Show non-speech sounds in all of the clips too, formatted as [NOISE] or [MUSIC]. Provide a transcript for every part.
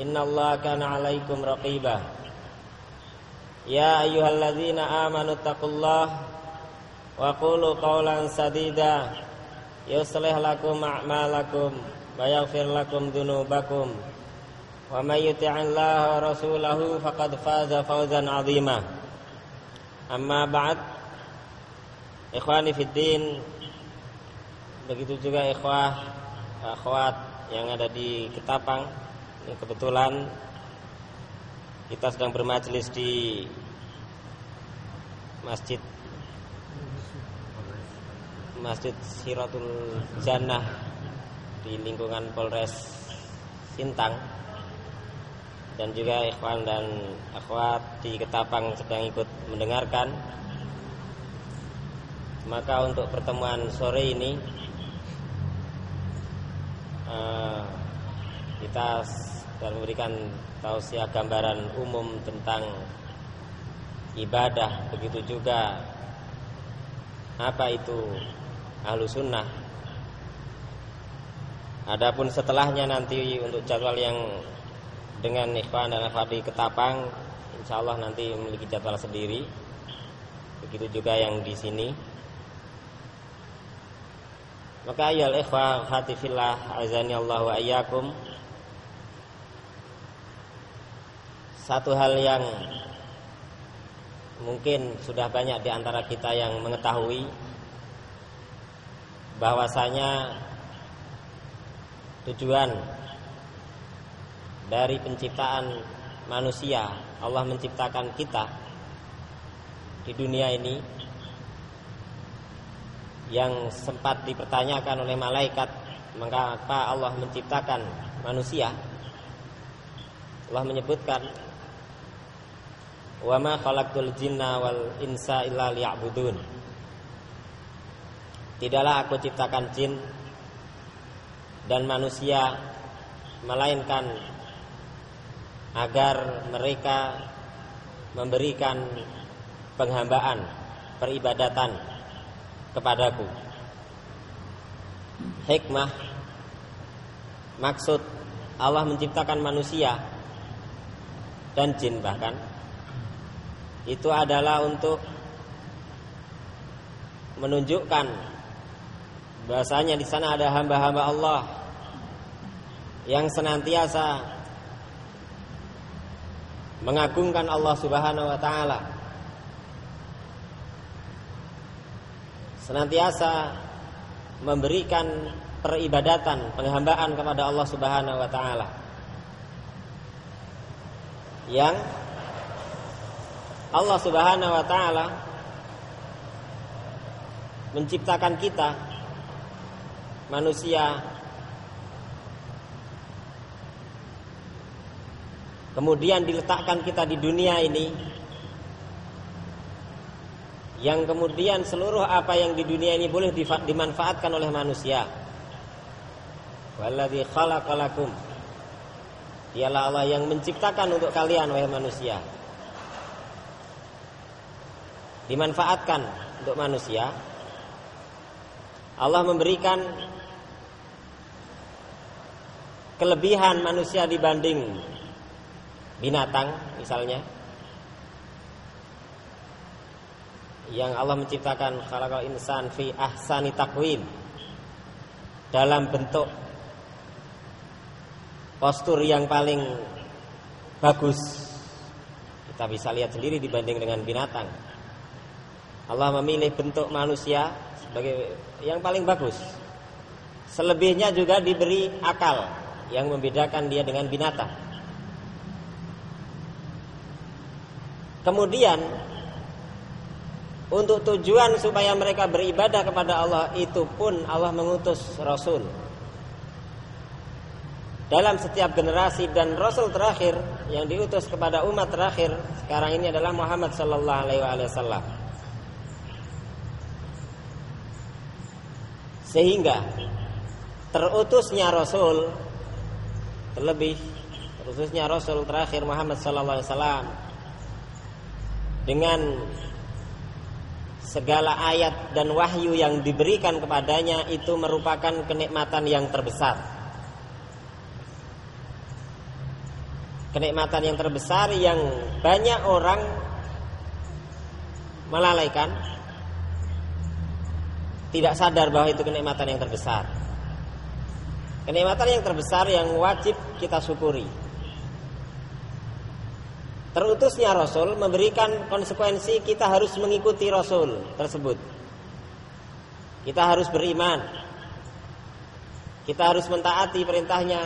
إن الله كان عليكم رقيبا يا أيها الذين آمنوا اتقوا الله وقولوا قولا سديدا يصلح لكم أعمالكم ويغفر لكم ذنوبكم ومن يطع الله ورسوله فقد فاز فوزا عظيما أما بعد إخواني في الدين begitu juga ikhwah akhwat yang ada di Ketapang ini kebetulan kita sedang bermajelis di Masjid Masjid Siratul Jannah di lingkungan Polres Sintang. Dan juga ikhwan dan akhwat di Ketapang sedang ikut mendengarkan. Maka untuk pertemuan sore ini uh, kita dan memberikan tausiah gambaran umum tentang ibadah. Begitu juga apa itu ahlu sunnah? Adapun setelahnya nanti untuk jadwal yang dengan ikhwan dan di Ketapang Insya Allah nanti memiliki jadwal sendiri. Begitu juga yang di sini. Maka ayol ikhwah khatifillah azani Allah wa ayyakum Satu hal yang mungkin sudah banyak di antara kita yang mengetahui bahwasanya tujuan dari penciptaan manusia Allah menciptakan kita di dunia ini yang sempat dipertanyakan oleh malaikat mengapa Allah menciptakan manusia Allah menyebutkan wa ma khalaqtul jinna wal insa illa liya'budun Tidaklah aku ciptakan jin dan manusia melainkan agar mereka memberikan penghambaan peribadatan kepadaku. Hikmah maksud Allah menciptakan manusia dan jin bahkan itu adalah untuk menunjukkan bahasanya di sana ada hamba-hamba Allah yang senantiasa mengagungkan Allah Subhanahu wa taala. Senantiasa memberikan peribadatan, penghambaan kepada Allah Subhanahu wa taala. Yang Allah Subhanahu wa taala menciptakan kita manusia kemudian diletakkan kita di dunia ini yang kemudian seluruh apa yang di dunia ini boleh dimanfaatkan oleh manusia. Walladzi khalaqalakum. Dialah Allah yang menciptakan untuk kalian wahai manusia dimanfaatkan untuk manusia. Allah memberikan kelebihan manusia dibanding binatang misalnya. Yang Allah menciptakan khalaqal insan fi ahsani takwim dalam bentuk postur yang paling bagus. Kita bisa lihat sendiri dibanding dengan binatang. Allah memilih bentuk manusia sebagai yang paling bagus. Selebihnya juga diberi akal yang membedakan dia dengan binatang. Kemudian untuk tujuan supaya mereka beribadah kepada Allah itu pun Allah mengutus Rasul dalam setiap generasi dan Rasul terakhir yang diutus kepada umat terakhir sekarang ini adalah Muhammad Sallallahu Alaihi Wasallam. Sehingga terutusnya Rasul terlebih terutusnya Rasul terakhir Muhammad Wasallam dengan segala ayat dan wahyu yang diberikan kepadanya itu merupakan kenikmatan yang terbesar. Kenikmatan yang terbesar yang banyak orang melalaikan tidak sadar bahwa itu kenikmatan yang terbesar. Kenikmatan yang terbesar yang wajib kita syukuri. Terutusnya Rasul memberikan konsekuensi kita harus mengikuti Rasul tersebut. Kita harus beriman. Kita harus mentaati perintahnya,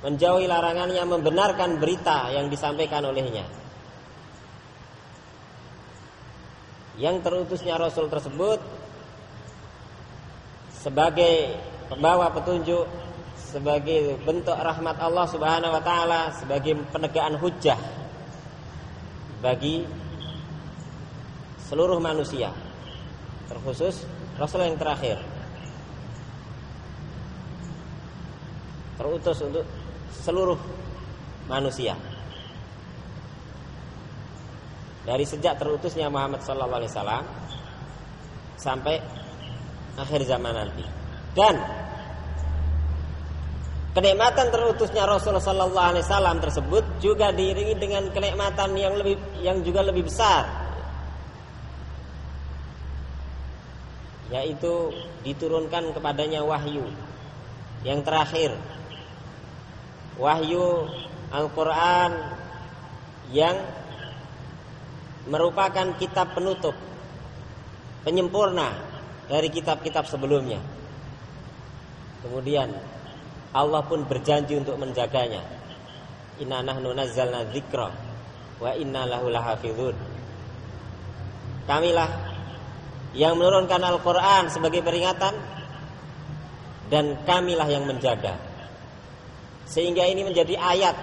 menjauhi larangannya, membenarkan berita yang disampaikan olehnya. Yang terutusnya Rasul tersebut sebagai pembawa petunjuk, sebagai bentuk rahmat Allah Subhanahu wa taala, sebagai penegakan hujah bagi seluruh manusia. Terkhusus Rasul yang terakhir. Terutus untuk seluruh manusia. Dari sejak terutusnya Muhammad sallallahu alaihi wasallam sampai akhir zaman nanti. Dan kenikmatan terutusnya Rasulullah sallallahu alaihi wasallam tersebut juga diiringi dengan kenikmatan yang lebih yang juga lebih besar. Yaitu diturunkan kepadanya wahyu yang terakhir. Wahyu Al-Quran yang merupakan kitab penutup penyempurna dari kitab-kitab sebelumnya. Kemudian Allah pun berjanji untuk menjaganya. Inna nahnu nazzalna dzikra wa inna lahu lahafizun. Kamilah yang menurunkan Al-Qur'an sebagai peringatan dan kamilah yang menjaga. Sehingga ini menjadi ayat.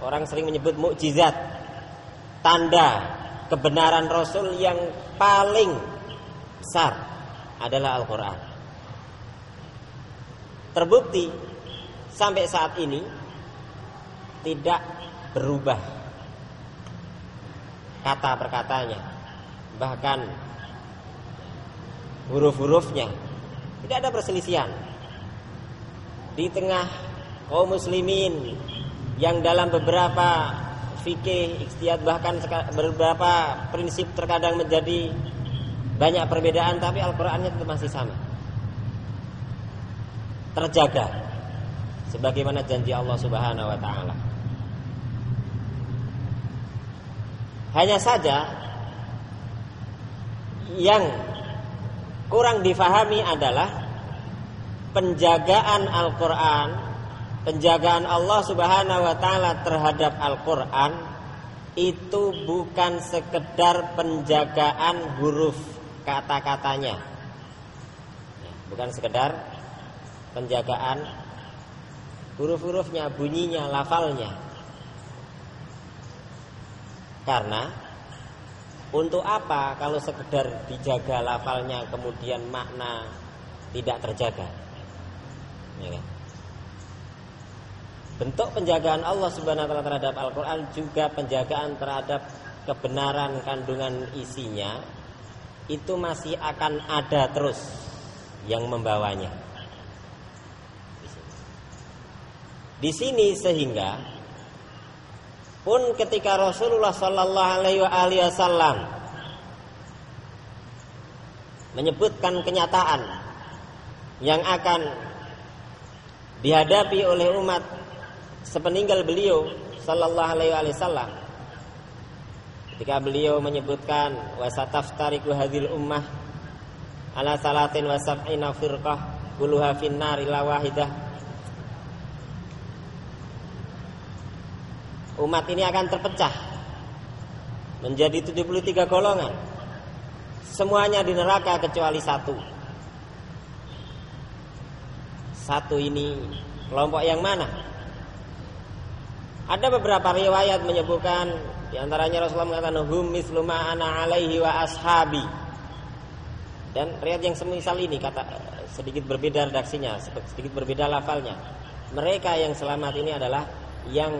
Orang sering menyebut mukjizat. Tanda kebenaran Rasul yang paling besar adalah Al-Qur'an. Terbukti sampai saat ini tidak berubah kata perkatanya bahkan huruf-hurufnya tidak ada perselisihan di tengah kaum muslimin yang dalam beberapa fikih ikhtiat bahkan beberapa prinsip terkadang menjadi banyak perbedaan tapi Al-Qur'annya tetap masih sama. Terjaga sebagaimana janji Allah Subhanahu wa taala. Hanya saja yang kurang difahami adalah penjagaan Al-Qur'an penjagaan Allah Subhanahu wa taala terhadap Al-Qur'an itu bukan sekedar penjagaan huruf kata-katanya. Ya, bukan sekedar penjagaan huruf-hurufnya, bunyinya, lafalnya. Karena untuk apa kalau sekedar dijaga lafalnya kemudian makna tidak terjaga? Ya kan? Bentuk penjagaan Allah taala terhadap Al-Qur'an juga penjagaan terhadap kebenaran kandungan isinya itu masih akan ada terus yang membawanya. Di sini sehingga pun ketika Rasulullah Sallallahu Alaihi Wasallam menyebutkan kenyataan yang akan dihadapi oleh umat sepeninggal beliau sallallahu alaihi wasallam ketika beliau menyebutkan wasataftariku hadil ummah ala salatin wa sab'ina firqah kulluha finnar ila wahidah. Umat ini akan terpecah menjadi 73 golongan. Semuanya di neraka kecuali satu. Satu ini kelompok yang mana? Ada beberapa riwayat menyebutkan di antaranya Rasulullah mengatakan hum misluma ana alaihi wa ashabi dan riwayat yang semisal ini kata sedikit berbeda redaksinya, sedikit berbeda lafalnya. Mereka yang selamat ini adalah yang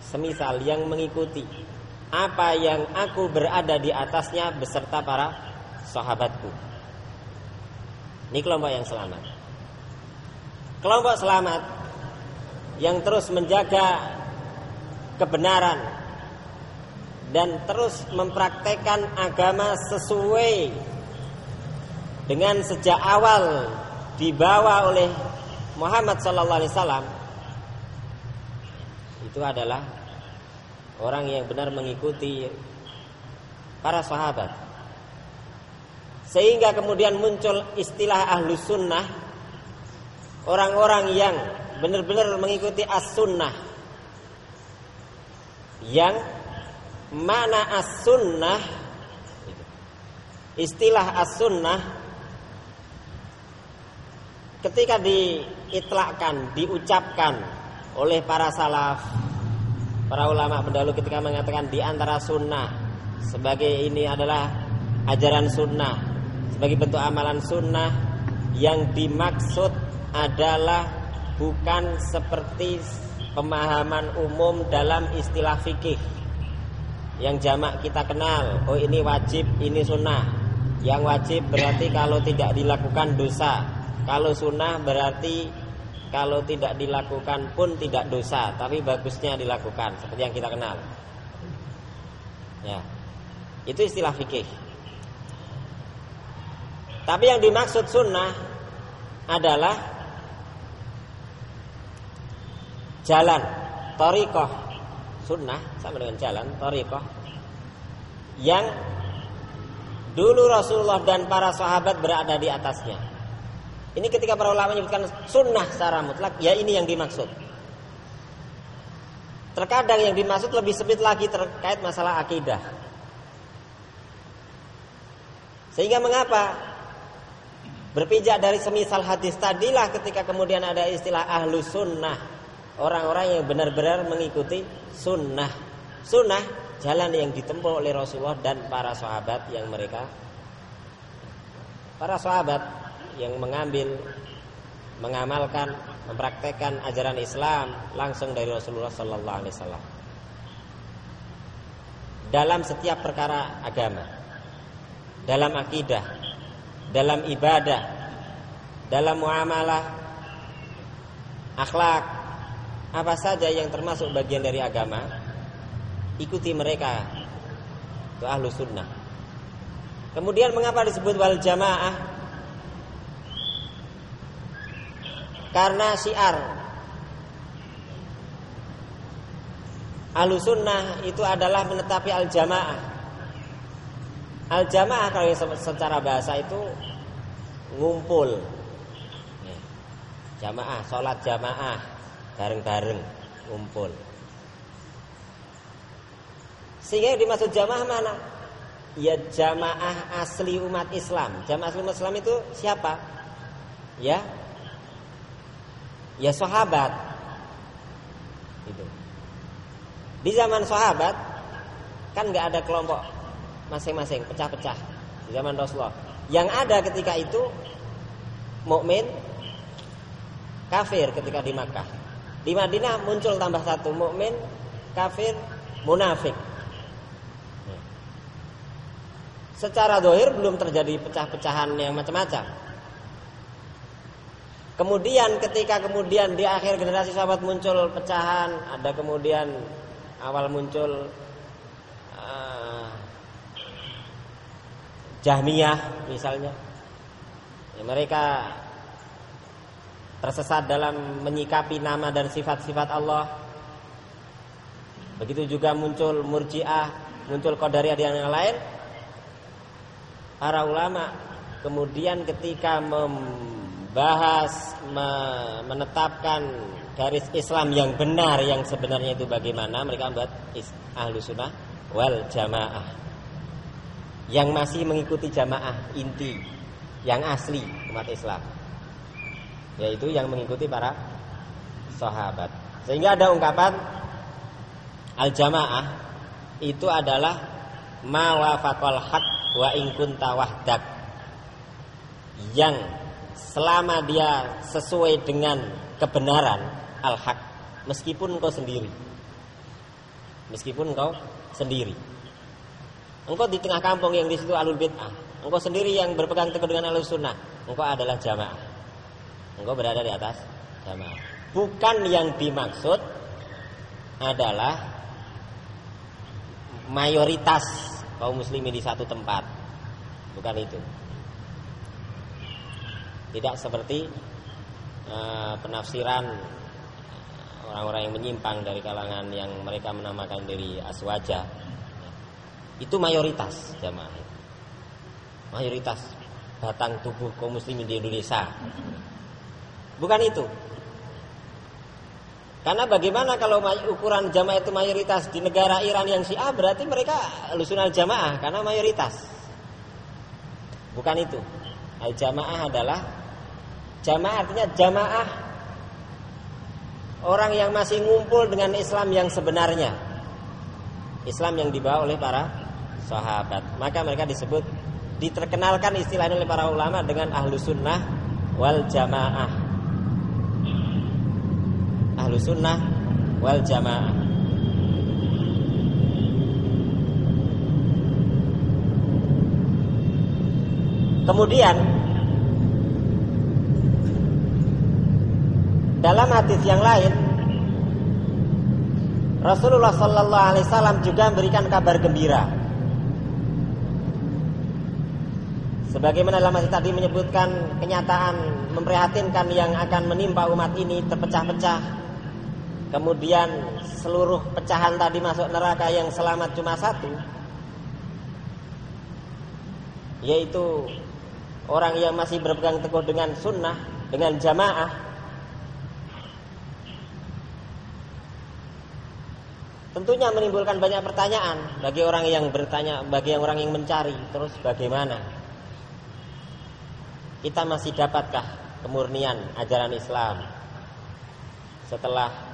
semisal yang mengikuti apa yang aku berada di atasnya beserta para sahabatku. Ini kelompok yang selamat. Kelompok selamat yang terus menjaga kebenaran dan terus mempraktekkan agama sesuai dengan sejak awal dibawa oleh Muhammad sallallahu alaihi wasallam itu adalah orang yang benar mengikuti para sahabat. Sehingga kemudian muncul istilah ahlu sunnah Orang-orang yang benar-benar mengikuti as-sunnah Yang mana as-sunnah? Istilah as-sunnah ketika diitlakkan, diucapkan oleh para salaf, para ulama pendahulu ketika mengatakan di antara sunnah sebagai ini adalah ajaran sunnah sebagai bentuk amalan sunnah yang dimaksud adalah bukan seperti pemahaman umum dalam istilah fikih yang jamak kita kenal oh ini wajib ini sunnah yang wajib berarti kalau tidak dilakukan dosa kalau sunnah berarti kalau tidak dilakukan pun tidak dosa, tapi bagusnya dilakukan seperti yang kita kenal. Ya. Itu istilah fikih. Tapi yang dimaksud sunnah adalah jalan, torikoh, sunnah sama dengan jalan, torikoh yang dulu Rasulullah dan para sahabat berada di atasnya. Ini ketika para ulama menyebutkan sunnah secara mutlak, ya ini yang dimaksud. Terkadang yang dimaksud lebih sempit lagi terkait masalah akidah. Sehingga mengapa berpijak dari semisal hadis tadilah ketika kemudian ada istilah ahlu sunnah orang-orang yang benar-benar mengikuti sunnah. Sunnah jalan yang ditempuh oleh Rasulullah dan para sahabat yang mereka para sahabat yang mengambil mengamalkan mempraktekkan ajaran Islam langsung dari Rasulullah sallallahu alaihi wasallam. Dalam setiap perkara agama dalam akidah dalam ibadah dalam muamalah akhlak apa saja yang termasuk bagian dari agama ikuti mereka itu ahlu sunnah. Kemudian mengapa disebut wal jamaah? Karena syiar. Alusunnah itu adalah menetapi al-jamaah Al-jamaah kalau secara bahasa itu ngumpul. Jamaah, sholat jamaah Bareng-bareng ngumpul Sehingga yang dimaksud jamaah mana? Ya jamaah asli umat Islam Jamaah asli umat Islam itu siapa? Ya Ya sahabat. Itu. Di zaman sahabat kan nggak ada kelompok masing-masing pecah-pecah di zaman Rasulullah. Yang ada ketika itu mukmin kafir ketika di Makkah. Di Madinah muncul tambah satu mukmin kafir munafik. Secara dohir belum terjadi pecah-pecahan yang macam-macam. Kemudian ketika kemudian di akhir generasi sahabat muncul pecahan, ada kemudian awal muncul uh, Jahmiyah misalnya. Ya, mereka tersesat dalam menyikapi nama dan sifat-sifat Allah. Begitu juga muncul Murji'ah muncul Qadariyah dan yang lain. Para ulama kemudian ketika membahas menetapkan garis Islam yang benar yang sebenarnya itu bagaimana mereka membuat ahlu sunnah wal jamaah. Yang masih mengikuti jamaah inti yang asli umat Islam yaitu yang mengikuti para sahabat. Sehingga ada ungkapan al jamaah itu adalah mawafaqal haq wa in kunta wahdak. Yang selama dia sesuai dengan kebenaran al-haq meskipun engkau sendiri. Meskipun engkau sendiri. Engkau di tengah kampung yang di situ alul bid'ah engkau sendiri yang berpegang teguh dengan alul sunnah engkau adalah jamaah engkau berada di atas jamaah bukan yang dimaksud adalah mayoritas kaum muslimin di satu tempat. Bukan itu. Tidak seperti uh, penafsiran orang-orang yang menyimpang dari kalangan yang mereka menamakan diri aswaja. Itu mayoritas jamaah. Mayoritas batang tubuh kaum muslimin di Indonesia bukan itu karena bagaimana kalau ukuran jamaah itu mayoritas di negara Iran yang Syiah berarti mereka lusunan jamaah karena mayoritas bukan itu al jamaah adalah jamaah artinya jamaah orang yang masih ngumpul dengan Islam yang sebenarnya. Islam yang dibawa oleh para sahabat. Maka mereka disebut diterkenalkan istilahnya oleh para ulama dengan ahlu sunnah wal jamaah. Ahlu sunnah wal jamaah. Kemudian Dalam hadis yang lain Rasulullah Sallallahu Alaihi Wasallam juga memberikan kabar gembira. Sebagaimana hadis tadi menyebutkan kenyataan memprihatinkan yang akan menimpa umat ini terpecah-pecah. Kemudian seluruh pecahan tadi masuk neraka yang selamat cuma satu. Yaitu orang yang masih berpegang teguh dengan sunnah, dengan jamaah tentunya menimbulkan banyak pertanyaan bagi orang yang bertanya, bagi orang yang mencari, terus bagaimana? Kita masih dapatkah kemurnian ajaran Islam setelah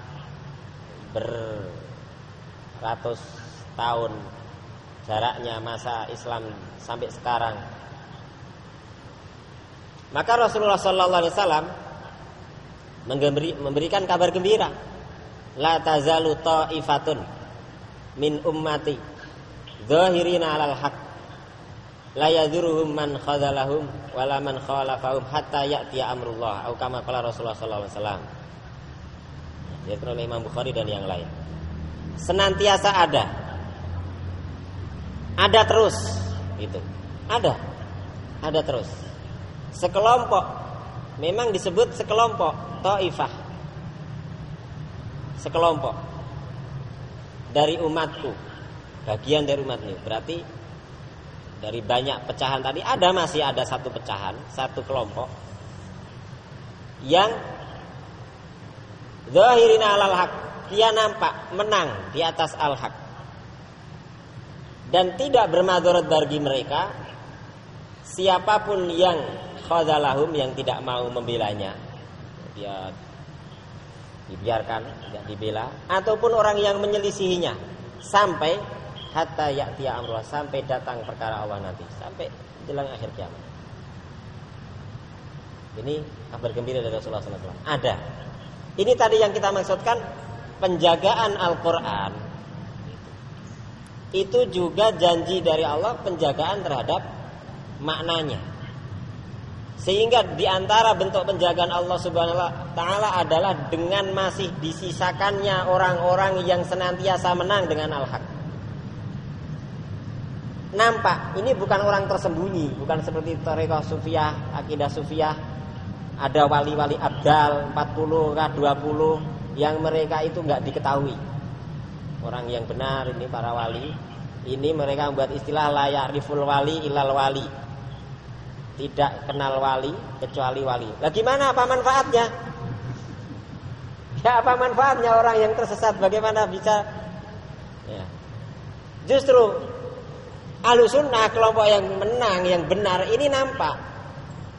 beratus tahun jaraknya masa Islam sampai sekarang? Maka Rasulullah Sallallahu Alaihi Wasallam memberikan kabar gembira la tazalu ta'ifatun min ummati zahirina 'alal haq la yadhurruhum man khadalahum wala man khalafahum hatta ya'ti amrullah. Atau kama qala Rasulullah sallallahu alaihi wasallam yaitu oleh Imam Bukhari dan yang lain. Senantiasa ada. Ada terus. Gitu. Ada. Ada terus. Sekelompok. Memang disebut sekelompok. Taifah. Sekelompok. Dari umatku. Bagian dari umatku. Berarti dari banyak pecahan tadi ada masih ada satu pecahan satu kelompok yang zahirin alal haq dia nampak menang di atas al haq dan tidak bermadorat bagi mereka siapa pun yang khadalahum yang tidak mau membelanya dia dibiarkan tidak dibela ataupun orang yang menyelisihinya sampai hatta ya'tiya amrullah sampai datang perkara Allah nanti sampai jelang akhir kiamat. Ini kabar gembira dari Rasulullah SAW. Ada. Ini tadi yang kita maksudkan penjagaan Al-Quran itu juga janji dari Allah penjagaan terhadap maknanya. Sehingga di antara bentuk penjagaan Allah Subhanahu wa taala adalah dengan masih disisakannya orang-orang yang senantiasa menang dengan al-haq. Nampak, ini bukan orang tersembunyi, bukan seperti tarekat sufiah, akidah sufiah. Ada wali-wali abdal 40 kah 20 yang mereka itu nggak diketahui. Orang yang benar ini para wali Ini mereka membuat istilah layak riful wali ilal wali. Tidak kenal wali kecuali wali. Lah gimana apa manfaatnya? Ya apa manfaatnya orang yang tersesat bagaimana bisa ya. Justru alusunnah kelompok yang menang yang benar ini nampak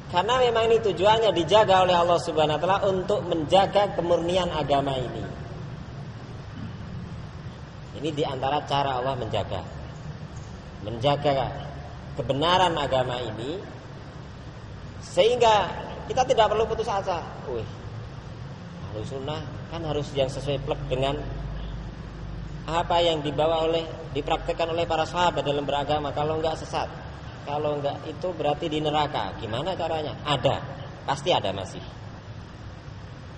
karena memang ini tujuannya dijaga oleh Allah Subhanahu wa taala untuk menjaga kemurnian agama ini. Ini di antara cara Allah menjaga. Menjaga kebenaran agama ini sehingga kita tidak perlu putus asa. Wih, sunnah kan harus yang sesuai plek dengan apa yang dibawa oleh dipraktekkan oleh para sahabat dalam beragama kalau enggak sesat kalau enggak itu berarti di neraka. Gimana caranya? Ada. Pasti ada masih.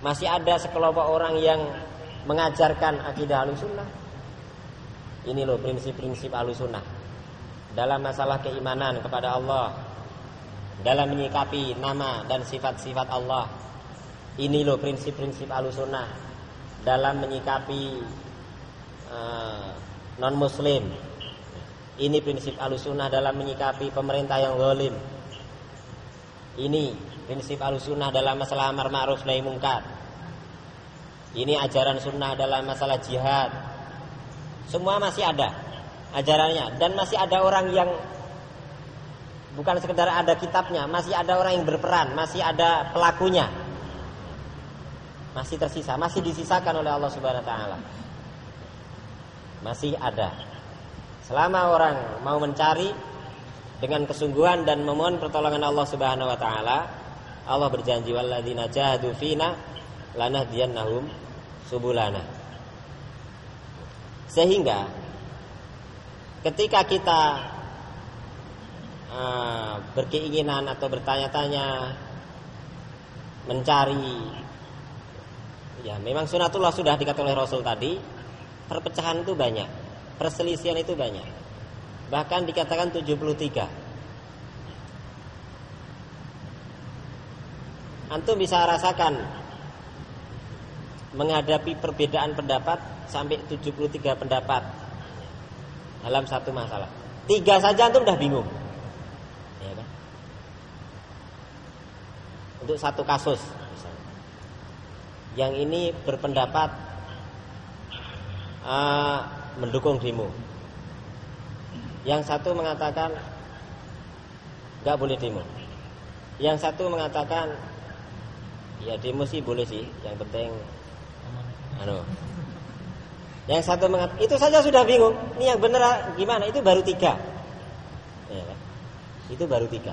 Masih ada sekelompok orang yang mengajarkan akidah alusunnah. Ini loh prinsip-prinsip alusunnah. Dalam masalah keimanan kepada Allah. Dalam menyikapi nama dan sifat-sifat Allah. Ini loh prinsip-prinsip alusunnah. Dalam menyikapi uh, non-muslim ini prinsip alusunah dalam menyikapi pemerintah yang zalim. Ini prinsip alusunah dalam masalah amar ma'ruf nahi mungkar. Ini ajaran sunnah dalam masalah jihad. Semua masih ada ajarannya dan masih ada orang yang bukan sekedar ada kitabnya, masih ada orang yang berperan, masih ada pelakunya. Masih tersisa, masih disisakan oleh Allah Subhanahu wa taala. Masih ada. Selama orang mau mencari dengan kesungguhan dan memohon pertolongan Allah Subhanahu wa taala, Allah berjanji walladzina jahadu fina lanahdiyannahum subulana. Sehingga ketika kita uh, berkeinginan atau bertanya-tanya mencari ya memang sunatullah sudah dikatakan oleh Rasul tadi perpecahan itu banyak Perselisihan itu banyak. Bahkan dikatakan 73. Antum bisa rasakan menghadapi perbedaan pendapat sampai 73 pendapat dalam satu masalah. Tiga saja antum udah bingung. Ya kan? Untuk satu kasus misalnya. Yang ini berpendapat uh, mendukung demo. Yang satu mengatakan nggak boleh demo. Yang satu mengatakan ya demo sih boleh sih, yang penting anu. Yang satu mengatakan itu saja sudah bingung. Ini yang benar gimana? Itu baru tiga. Ya? Itu baru tiga.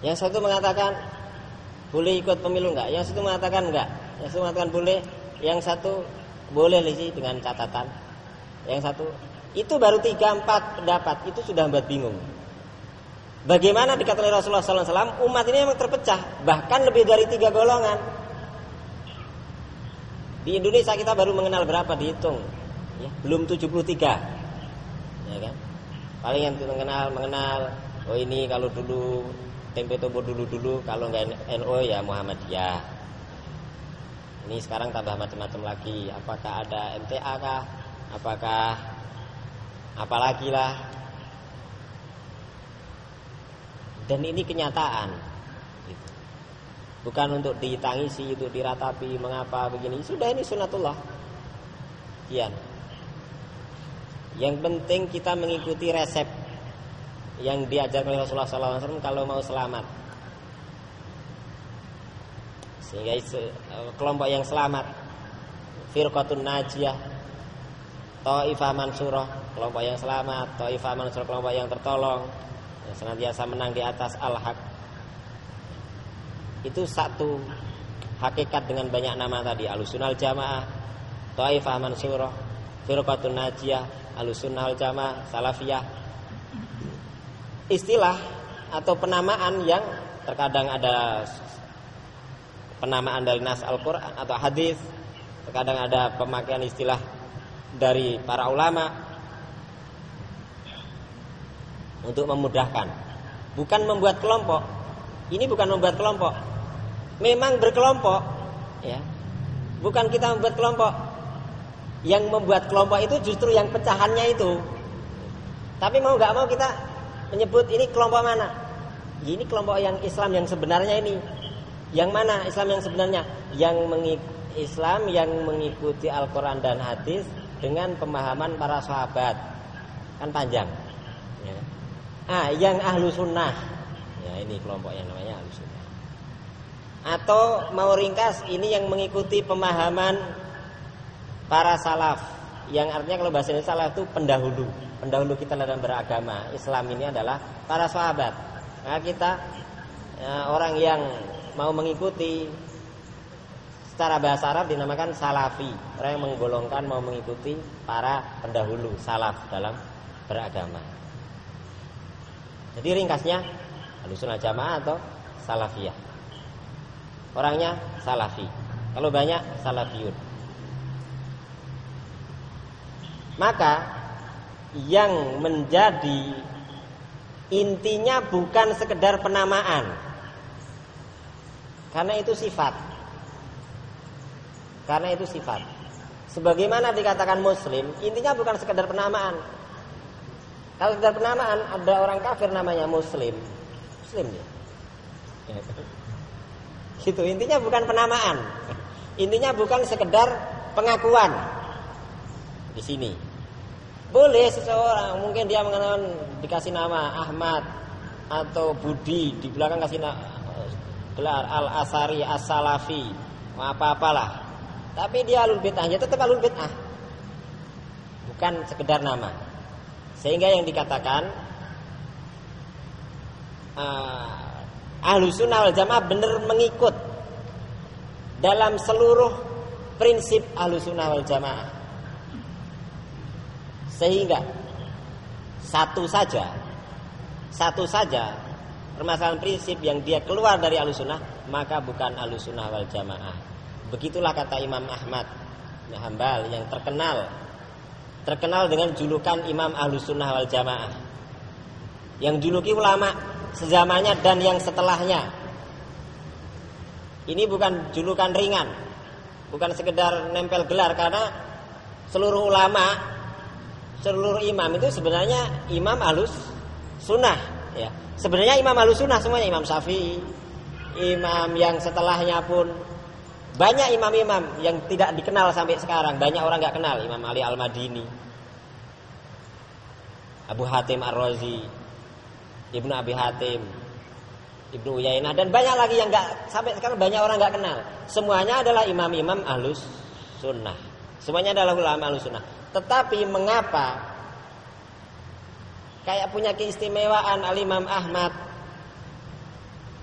Yang satu mengatakan boleh ikut pemilu enggak? Yang satu mengatakan enggak. Yang satu mengatakan boleh. Yang satu boleh sih dengan catatan. Yang satu itu baru tiga empat pendapat itu sudah membuat bingung. Bagaimana dikatakan Rasulullah SAW umat ini memang terpecah bahkan lebih dari tiga golongan. Di Indonesia kita baru mengenal berapa dihitung, ya, belum 73 ya kan? Paling yang mengenal mengenal oh ini kalau dulu tempe tobo dulu dulu kalau nggak NO ya Muhammadiyah ini sekarang tambah macam-macam lagi. Apakah ada MTA kah? Apakah apalagi lah? Dan ini kenyataan. Gitu. Bukan untuk ditangisi, untuk diratapi, mengapa begini. Sudah ini sunatullah. Kian. Yang penting kita mengikuti resep yang diajarkan oleh Rasulullah SAW kalau mau selamat. Sehingga eh, kelompok yang selamat. Firqatun Najiyah Ta'ifah Mansurah Kelompok yang selamat. Ta'ifah Mansurah kelompok yang tertolong. Yang senantiasa menang di atas Al-Haq. Itu satu Hakikat dengan banyak nama tadi. Alusunal Jamaah Ta'ifah Mansurah Firqatun Najiyah Alusunal Jamaah Salafiyah. Istilah Atau penamaan yang Terkadang ada penamaan dari nas Al-Quran atau hadis terkadang ada pemakaian istilah dari para ulama untuk memudahkan bukan membuat kelompok ini bukan membuat kelompok memang berkelompok ya bukan kita membuat kelompok Yang membuat kelompok itu justru yang pecahannya itu. Tapi mau nggak mau kita menyebut ini kelompok mana? Ini kelompok yang Islam yang sebenarnya ini. Yang mana Islam yang sebenarnya? Yang mengikuti Islam yang mengikuti Al-Quran dan hadis dengan pemahaman para sahabat kan panjang. Ya. Ah, yang ahlu sunnah, ya ini kelompok yang namanya ahlu sunnah. Atau mau ringkas ini yang mengikuti pemahaman para salaf yang artinya kalau bahasa Indonesia salaf itu pendahulu pendahulu kita dalam beragama Islam ini adalah para sahabat nah kita ya, orang yang mau mengikuti. Secara bahasa Arab dinamakan salafi. Orang yang menggolongkan mau mengikuti para pendahulu salaf dalam beragama. Jadi ringkasnya alusunah jamaah atau salafiyah. Orangnya salafi. Kalau banyak salafiyun. Maka yang menjadi intinya bukan sekedar penamaan. Karena itu sifat. Karena itu sifat. Sebagaimana dikatakan muslim, intinya bukan sekedar penamaan. Kalau sekedar penamaan, ada orang kafir namanya muslim. Muslim ya. Gitu, intinya bukan penamaan. Intinya bukan sekedar pengakuan di sini. Boleh seseorang mungkin dia mengenal dikasih nama Ahmad atau Budi di belakang kasih nama gelar Al Asari As Salafi apa apalah. Tapi dia alul bid'ah, ya tetap alul bid'ah. Bukan sekedar nama. Sehingga yang dikatakan uh, ahlu sunnah wal jamaah benar mengikut dalam seluruh prinsip ahlu sunnah wal jamaah sehingga satu saja satu saja permasalahan prinsip yang dia keluar dari alusunah maka bukan alusunah wal jamaah. Begitulah kata Imam Ahmad bin Hambal yang terkenal terkenal dengan julukan Imam Ahlussunnah wal Jamaah. Yang juluki ulama sezamannya dan yang setelahnya. Ini bukan julukan ringan. Bukan sekedar nempel gelar karena seluruh ulama seluruh imam itu sebenarnya imam alus sunnah ya sebenarnya imam alus sunnah semuanya imam syafi'i imam yang setelahnya pun. Banyak imam-imam yang tidak dikenal sampai sekarang. Banyak orang nggak kenal imam ali al madini abu hatim ar razi ibnu abi hatim ibnu uyainah dan banyak lagi yang nggak sampai sekarang banyak orang nggak kenal. Semuanya adalah imam-imam alus sunnah semuanya adalah ulama alus sunnah tetapi mengapa kayak punya keistimewaan Al-Imam Ahmad.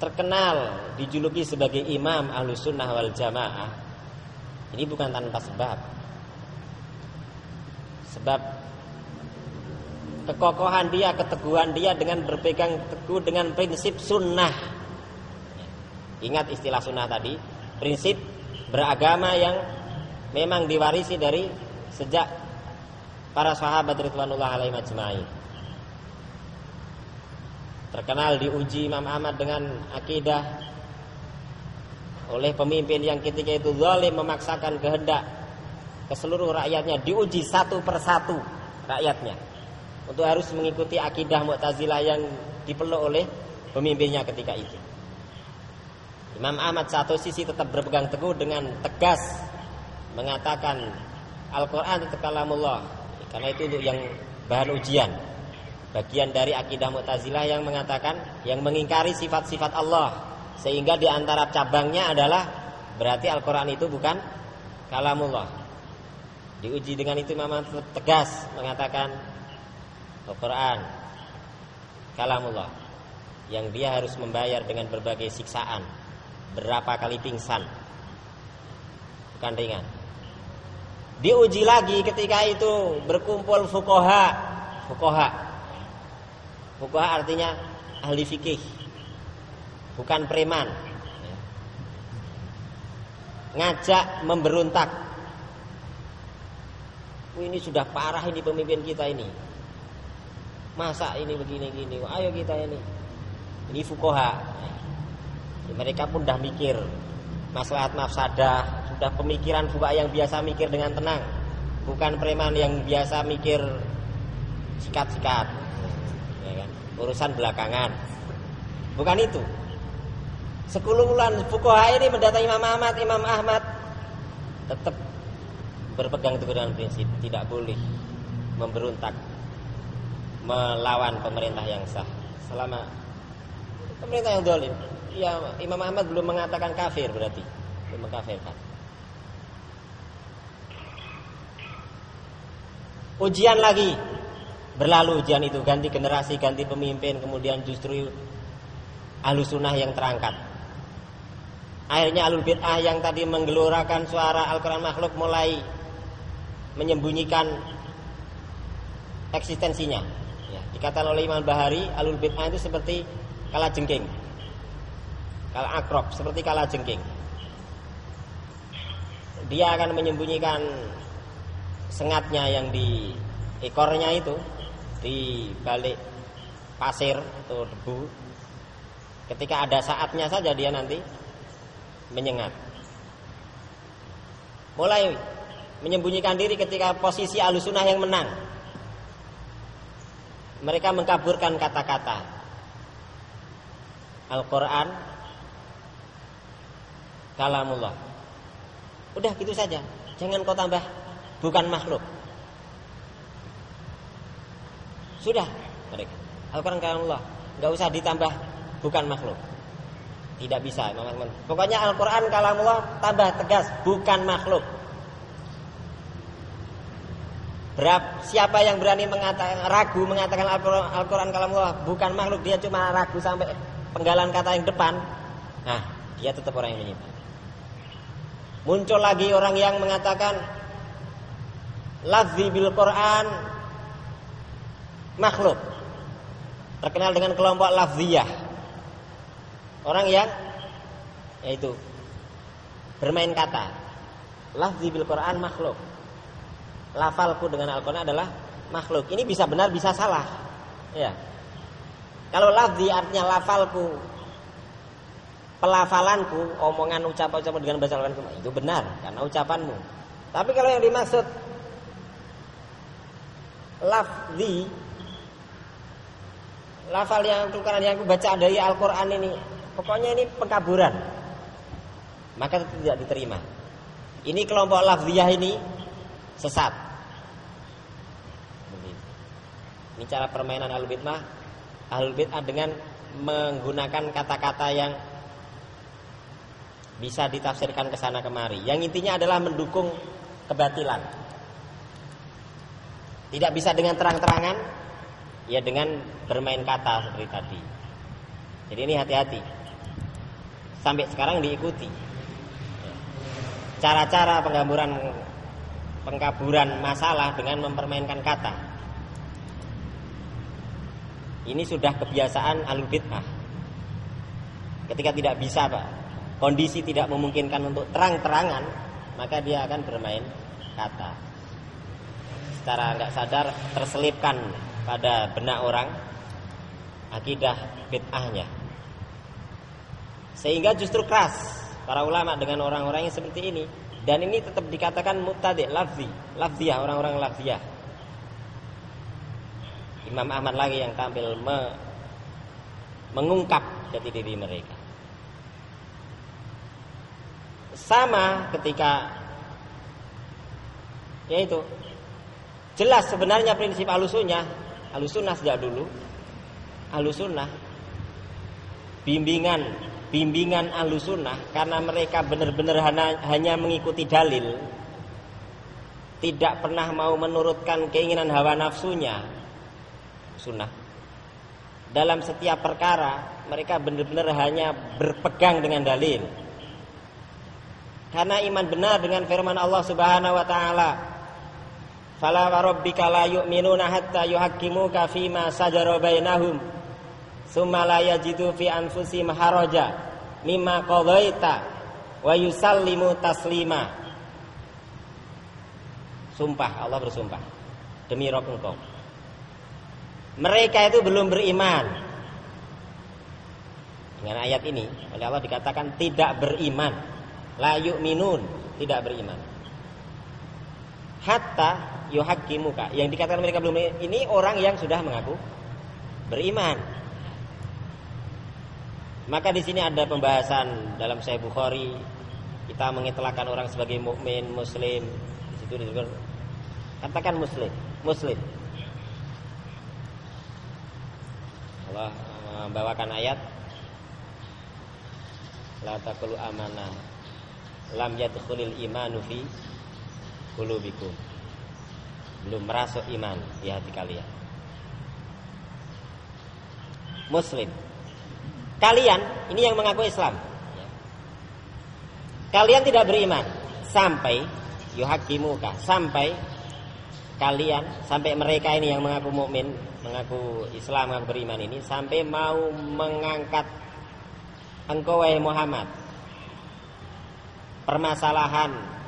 Terkenal dijuluki sebagai imam Ahlus Sunnah wal Jamaah. Ini bukan tanpa sebab. Sebab kekokohan dia keteguhan dia dengan berpegang teguh dengan prinsip sunnah. Ingat istilah sunnah tadi prinsip beragama yang memang diwarisi dari sejak para sahabat ridwanullah alaihi majma'in. Terkenal diuji Imam Ahmad dengan akidah oleh pemimpin yang ketika itu zalim memaksakan kehendak ke seluruh rakyatnya diuji satu persatu rakyatnya untuk harus mengikuti akidah Mu'tazilah yang dipeluk oleh pemimpinnya ketika itu. Imam Ahmad satu sisi tetap berpegang teguh dengan tegas mengatakan Al-Quran itu kalamullah karena itu untuk yang bahan ujian. Bagian dari akidah Mu'tazilah yang mengatakan yang mengingkari sifat-sifat Allah. Sehingga di antara cabangnya adalah berarti Al-Qur'an itu bukan kalamullah. Diuji dengan itu memang tegas mengatakan Al-Qur'an kalamullah. Yang dia harus membayar dengan berbagai siksaan berapa kali pingsan. Bukan ringan. Diuji lagi ketika itu berkumpul fukoha fukoha fukoha artinya ahli fikih bukan preman. Ngajak memberontak. Ini sudah parah ini pemimpin kita ini. Masa ini begini gini? Ayo kita ini. Ini fukoha. Mereka pun dah mikir. Maslahat mafsadah sudah pemikiran fuka yang biasa mikir dengan tenang. Bukan preman yang biasa mikir sikat-sikat. ya? Urusan belakangan. Bukan itu. Sepuluh bulan fukoha ini mendatangi Imam Ahmad Imam Ahmad tetap berpegang teguh dengan prinsip tidak boleh memberontak melawan pemerintah yang sah. Selama pemerintah yang dolim ya Imam Ahmad belum mengatakan kafir berarti. Belum mengkafirkan. Ujian lagi berlalu ujian itu ganti generasi ganti pemimpin kemudian justru ahlu sunnah yang terangkat. Akhirnya alul bid'ah yang tadi menggelorakan suara Al-Quran makhluk mulai menyembunyikan eksistensinya. Ya, dikatakan oleh Imam Bahari alul bid'ah itu seperti kala jengking kala akrok seperti kala jengking dia akan menyembunyikan sengatnya yang di ekornya itu di balik pasir atau debu ketika ada saatnya saja dia nanti menyengat. Mulai menyembunyikan diri ketika posisi alusunah yang menang. Mereka mengkaburkan kata-kata. Al-Quran kalamullah. Udah gitu saja. Jangan kau tambah. Bukan makhluk. Sudah mereka. Al-Quran Allah nggak usah ditambah bukan makhluk. Tidak bisa, teman-teman. Pokoknya Al-Quran Allah tambah tegas bukan makhluk. Berapa, siapa yang berani mengatakan ragu mengatakan Al-Quran Al Allah bukan makhluk dia cuma ragu sampai penggalan kata yang depan. Nah, dia tetap orang yang menyimpang. Muncul lagi orang yang mengatakan lafzi bil Quran makhluk. Terkenal dengan kelompok lafziyah. Orang yang yaitu bermain kata. Lafzi bil Quran makhluk. Lafalku dengan Al-Quran adalah makhluk. Ini bisa benar bisa salah. Ya. Kalau lafzi artinya lafalku pelafalanku, omongan ucapan-ucapan dengan bahasa Al-Quran itu benar karena ucapanmu. Tapi kalau yang dimaksud lafzi lafal yang tukaran yang aku baca dari Al-Quran ini. Pokoknya ini pengkaburan maka tidak diterima. Ini kelompok lafziyah ini sesat. Ini cara permainan al bid'ah. Al bid'ah dengan menggunakan kata-kata yang bisa ditafsirkan ke sana kemari. Yang intinya adalah mendukung kebatilan. Tidak bisa dengan terang-terangan, ya dengan bermain kata seperti tadi. Jadi ini hati-hati. Sampai sekarang diikuti. Cara-cara penggamburan pengkaburan masalah dengan mempermainkan kata. Ini sudah kebiasaan alul bid'ah. Ketika tidak bisa, Pak, kondisi tidak memungkinkan untuk terang-terangan, maka dia akan bermain kata secara nggak sadar terselipkan pada benak orang akidah bid'ahnya. Sehingga justru keras para ulama dengan orang-orang yang seperti ini dan ini tetap dikatakan mutadi lafzi, lafziyah orang-orang lafziyah. Imam Ahmad lagi yang tampil me, mengungkap jati diri mereka. Sama ketika yaitu Jelas sebenarnya prinsip alusunya, alusunah sejak dulu, alusunah bimbingan bimbingan alusunah karena mereka benar-benar hanya mengikuti dalil, tidak pernah mau menurutkan keinginan hawa nafsunya, sunnah. Dalam setiap perkara mereka benar-benar hanya berpegang dengan dalil. Karena iman benar dengan firman Allah Subhanahu wa taala, Fala wa rabbika la yu'minuna hatta yuhaqqimuka fima sajara bainahum Summa la yajidu fi anfusihim haraja mimma qadaita wa yusallimu taslima. Sumpah Allah bersumpah. Demi Rabb engkau. Mereka itu belum beriman. Dengan ayat ini oleh Allah dikatakan tidak beriman. La yu'minun tidak beriman. Hatta yuhaqqimuka. Yang dikatakan mereka belum ini orang yang sudah mengaku beriman. Maka di sini ada pembahasan dalam Sahih Bukhari kita mengitlakkan orang sebagai mukmin, muslim. Di situ disebut katakan muslim, muslim. Allah membawakan ayat la taqulu amanah lam yadkhulil imanu fi qulubikum belum merasuk iman di hati kalian. Muslim. Kalian ini yang mengaku Islam. Kalian tidak beriman sampai yuhakimuka sampai kalian sampai mereka ini yang mengaku mukmin mengaku Islam mengaku beriman ini sampai mau mengangkat engkau Muhammad. Permasalahan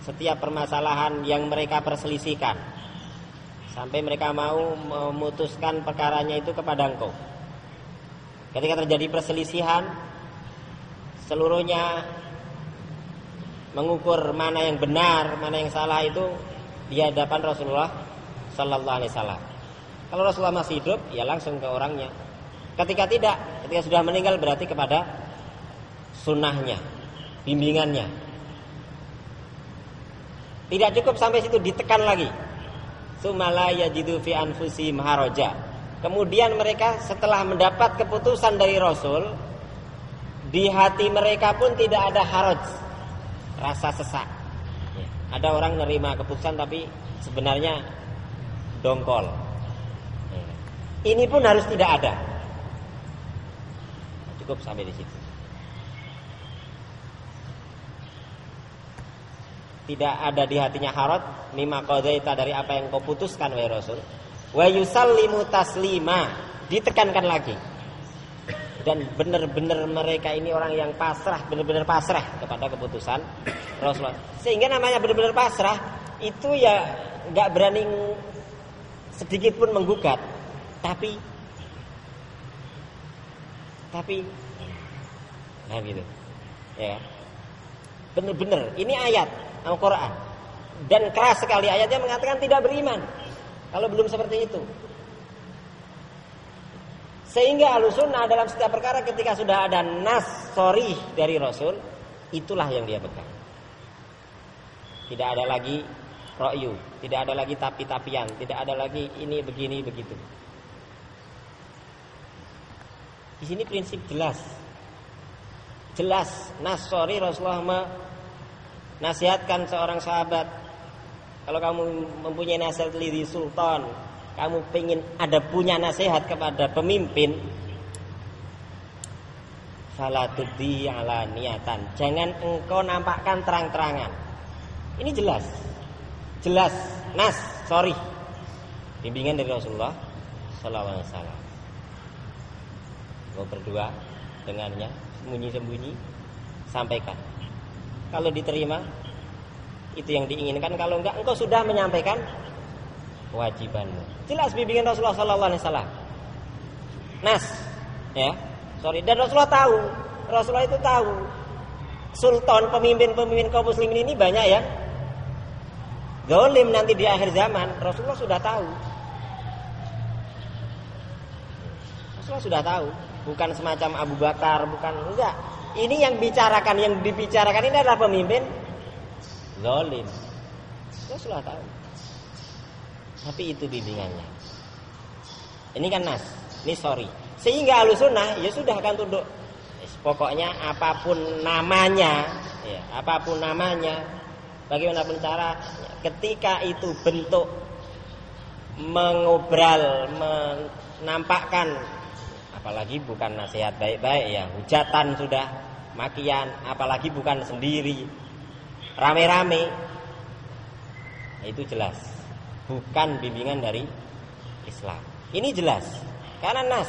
setiap permasalahan yang mereka perselisihkan sampai mereka mau memutuskan perkaranya itu kepada engkau. Ketika terjadi perselisihan seluruhnya mengukur mana yang benar, mana yang salah itu di hadapan Rasulullah sallallahu alaihi wasallam. Kalau Rasulullah masih hidup, ya langsung ke orangnya. Ketika tidak, ketika sudah meninggal berarti kepada sunnahnya, bimbingannya. Tidak cukup sampai situ ditekan lagi. Sumala yajidu fi anfusi maharaja. Kemudian mereka setelah mendapat keputusan dari Rasul, di hati mereka pun tidak ada haraj, rasa sesak. Ya. Ada orang nerima keputusan tapi sebenarnya dongkol. Ya. Ini pun harus tidak ada. Cukup sampai di situ. Tidak ada di hatinya harot mimma qadaita dari apa yang kau putuskan wahai Rasul. Wa yusallimu taslima ditekankan lagi. Dan benar-benar mereka ini orang yang pasrah benar-benar pasrah kepada keputusan Rasulullah. Sehingga namanya benar-benar pasrah itu ya nggak berani sedikit pun menggugat. Tapi tapi nah gitu. Ya. Benar-benar ini ayat Al-Quran. Dan keras sekali ayatnya mengatakan tidak beriman. Kalau belum seperti itu. Sehingga alusunnah dalam setiap perkara ketika sudah ada nas sorry dari Rasul itulah yang dia pegang. Tidak ada lagi rokyu tidak ada lagi tapi-tapian tidak ada lagi ini begini begitu. Di sini prinsip jelas. Jelas nas sorry Rasulullah Nasihatkan seorang sahabat. Kalau kamu mempunyai nasihat lidi sultan Kamu ingin ada punya nasihat kepada pemimpin Falatudi ala niatan Jangan engkau nampakkan terang-terangan. Ini jelas. Jelas. Nas, sorry. Bimbingan dari Rasulullah Wasallam. Mau berdua dengannya Sembunyi-sembunyi Sampaikan kalau diterima itu yang diinginkan. Kalau enggak engkau sudah menyampaikan kewajibanmu. Jelas bimbingan Rasulullah sallallahu alaihi wasallam. Nas, ya. Sorry, dan Rasulullah tahu. Rasulullah itu tahu. Sultan pemimpin-pemimpin kaum muslimin ini banyak ya. Dolim nanti di akhir zaman Rasulullah sudah tahu Rasulullah sudah tahu Bukan semacam Abu Bakar Bukan enggak ini yang bicarakan, yang dibicarakan ini adalah pemimpin zalim. Rasulullah tahu. Tapi itu bimbingannya. Ini kan nas, ini sorry. Sehingga alusunah ya sudah akan tunduk. Pokoknya apa pun namanya, ya, apa pun namanya, bagaimanapun cara, ketika itu bentuk mengobral, menampakkan apalagi bukan nasihat baik-baik ya. Hujatan sudah makian. Apalagi bukan sendiri. Rame-rame. Nah, itu jelas. Bukan bimbingan dari Islam. Ini jelas. Karena nas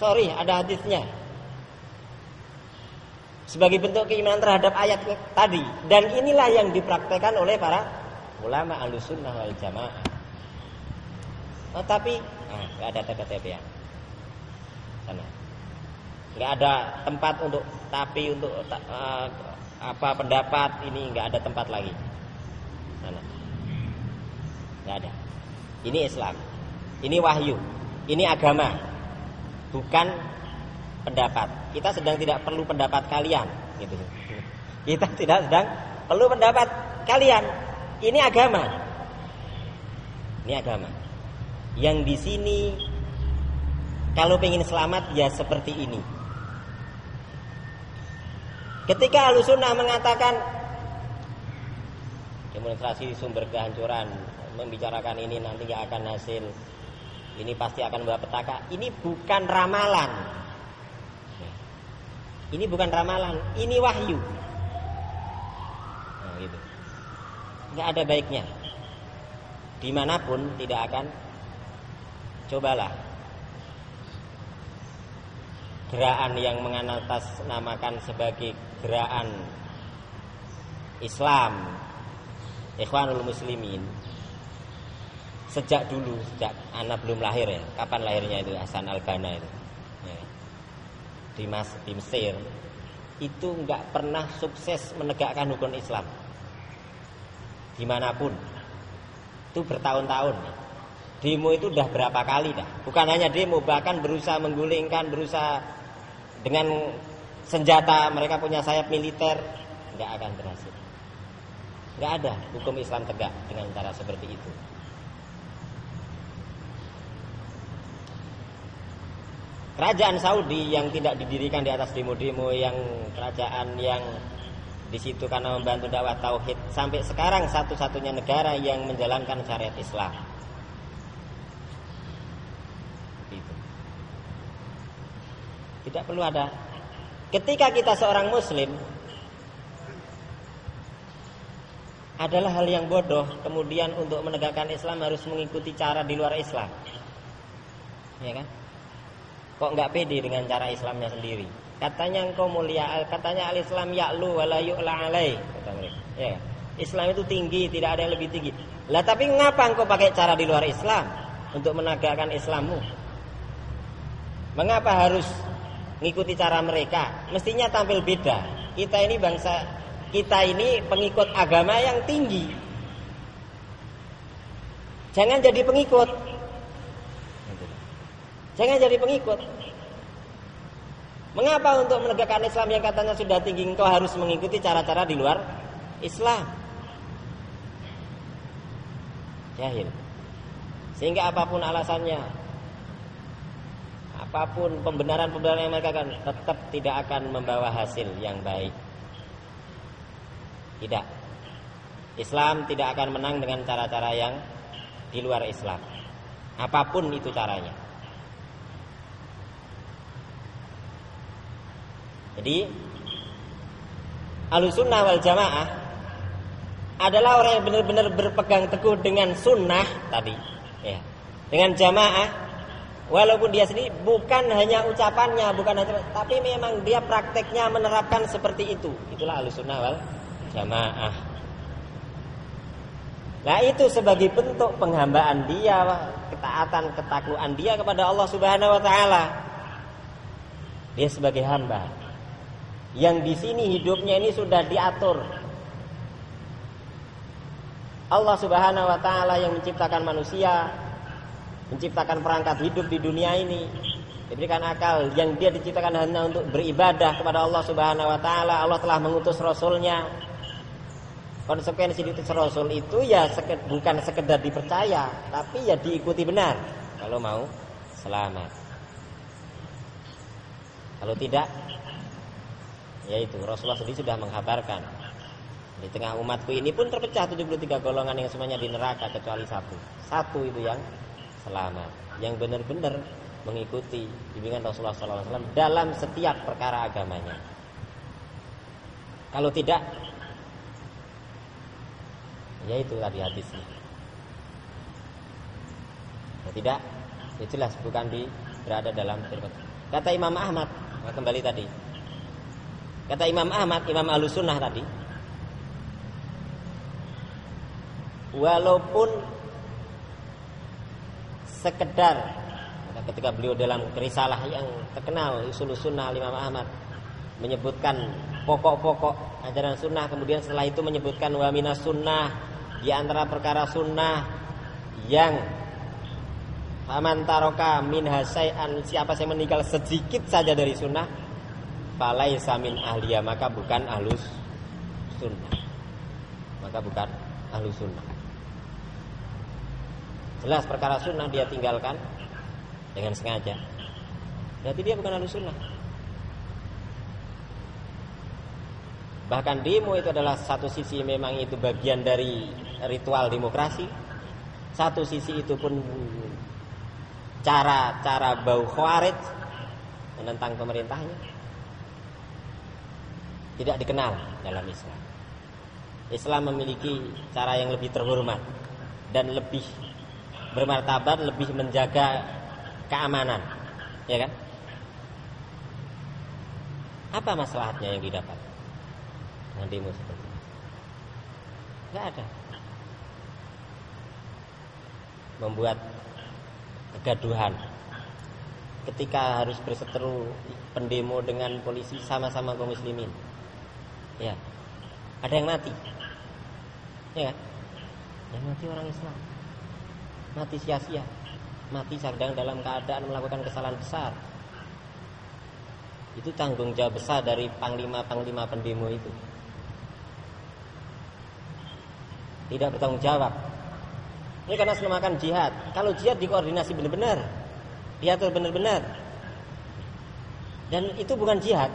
sorry ada hadisnya. Sebagai bentuk keimanan terhadap ayat tadi. Dan inilah yang dipraktekkan oleh para ulama alusunnah wal jamaah. Oh, tapi nah, ada TPTP ya. Nggak ada tempat untuk tapi untuk uh, apa pendapat ini nggak ada tempat lagi. Sana. Tidak ada. Ini Islam. Ini wahyu. Ini agama. Bukan pendapat. Kita sedang tidak perlu pendapat kalian, gitu. [LAUGHS] Kita tidak sedang perlu pendapat kalian. Ini agama. Ini agama. Yang di sini kalau pengen selamat ya seperti ini. Ketika Ahlussunnah mengatakan demonstrasi sumber kehancuran, membicarakan ini nanti nggak akan hasil, ini pasti akan bawa petaka. Ini bukan ramalan. Ini bukan ramalan, ini wahyu. Nah, gitu. Nggak ada baiknya. Di mana pun tidak akan cobalah gerakan yang mengatasnamakan sebagai gerakan Islam. Ikhwanul Muslimin sejak dulu sejak anak belum lahir ya. Kapan lahirnya itu? Hasan Albana itu. Ya. di Mas di Mesir. Itu nggak pernah sukses menegakkan hukum Islam. Di mana pun. Itu bertahun-tahun. Demo itu udah berapa kali dah? Bukan hanya demo bahkan berusaha menggulingkan berusaha dengan senjata mereka punya sayap militer nggak akan berhasil nggak ada hukum Islam tegak dengan cara seperti itu Kerajaan Saudi yang tidak didirikan di atas demo-demo yang kerajaan yang di situ karena membantu dakwah tauhid sampai sekarang satu-satunya negara yang menjalankan syariat Islam. Tidak perlu ada. Ketika kita seorang muslim adalah hal yang bodoh kemudian untuk menegakkan Islam harus mengikuti cara di luar Islam. Ya kan? Kok nggak pede dengan cara Islamnya sendiri? Katanya engkau mulia, katanya al-Islam ya'lu wa la yu'la alai, kata mereka. Ya. Islam itu tinggi, tidak ada yang lebih tinggi. Lah tapi ngapa engkau pakai cara di luar Islam untuk menegakkan Islammu? Mengapa harus ngikuti cara mereka, mestinya tampil beda. Kita ini bangsa, kita ini pengikut agama yang tinggi. Jangan jadi pengikut. Jangan jadi pengikut. Mengapa untuk menegakkan Islam yang katanya sudah tinggi engkau harus mengikuti cara-cara di luar Islam? Jahil. Sehingga apa pun alasannya, apa pun pembenaran-pembenaran yang mereka akan tetap tidak akan membawa hasil yang baik. Tidak. Islam tidak akan menang dengan cara-cara yang di luar Islam. Apa pun itu caranya. Jadi Alusunnah wal Jamaah adalah orang yang benar-benar berpegang teguh dengan sunnah tadi, ya. Dengan jamaah Walaupun dia sendiri bukan hanya ucapannya, bukan hanya tapi memang dia prakteknya menerapkan seperti itu. Itulah alusunnah wal jamaah. Nah itu sebagai bentuk penghambaan dia, ketaatan, ketakluan dia kepada Allah Subhanahu wa taala. Dia sebagai hamba. Yang di sini hidupnya ini sudah diatur. Allah Subhanahu wa taala yang menciptakan manusia menciptakan perangkat hidup di dunia ini. Diberikan akal yang dia diciptakan hanya untuk beribadah kepada Allah Subhanahu wa taala. Allah telah mengutus rasulnya. Konsekuensi diutus rasul itu ya bukan sekedar dipercaya tapi ya diikuti benar. Kalau mau selamat. Kalau tidak yaitu Rasulullah sendiri sudah menghabarkan di tengah umatku ini pun terpecah 73 golongan yang semuanya di neraka kecuali satu. Satu itu yang selamat yang benar-benar mengikuti bimbingan Rasulullah SAW dalam setiap perkara agamanya. Kalau tidak, ya itu tadi hadisnya. Kalau tidak, ya jelas bukan di berada dalam firman. Kata Imam Ahmad, nah kembali tadi. Kata Imam Ahmad, Imam Alusunnah tadi, walaupun sekedar ketika beliau dalam risalah yang terkenal usul sunnah Imam Ahmad menyebutkan pokok-pokok ajaran sunnah kemudian setelah itu menyebutkan wamina sunnah di antara perkara sunnah yang Faman taroka min hasai'an siapa yang meninggal sedikit saja dari sunnah falaisa min ahliya maka bukan ahlus sunnah. Maka bukan ahlus sunnah. Jelas perkara sunnah dia tinggalkan dengan sengaja. Berarti dia bukan ahlus sunnah. Bahkan demo itu adalah satu sisi memang itu bagian dari ritual demokrasi. Satu sisi itu pun cara-cara bau khawarij menentang pemerintahnya tidak dikenal dalam Islam. Islam memiliki cara yang lebih terhormat dan lebih bermartabat, lebih menjaga keamanan, ya kan? Apa masalahnya yang didapat? Dengan demo seperti ini? Tidak ada. Membuat kegaduhan. Ketika harus berseteru pendemo dengan polisi sama-sama kaum muslimin. Ya. Ada yang mati. Ya kan? Yang mati orang Islam mati sia-sia mati sedang dalam keadaan melakukan kesalahan besar itu tanggung jawab besar dari panglima-panglima pendemo itu tidak bertanggung jawab ini karena senamakan jihad. Kalau jihad dikoordinasi benar-benar, diatur benar-benar. Dan itu bukan jihad.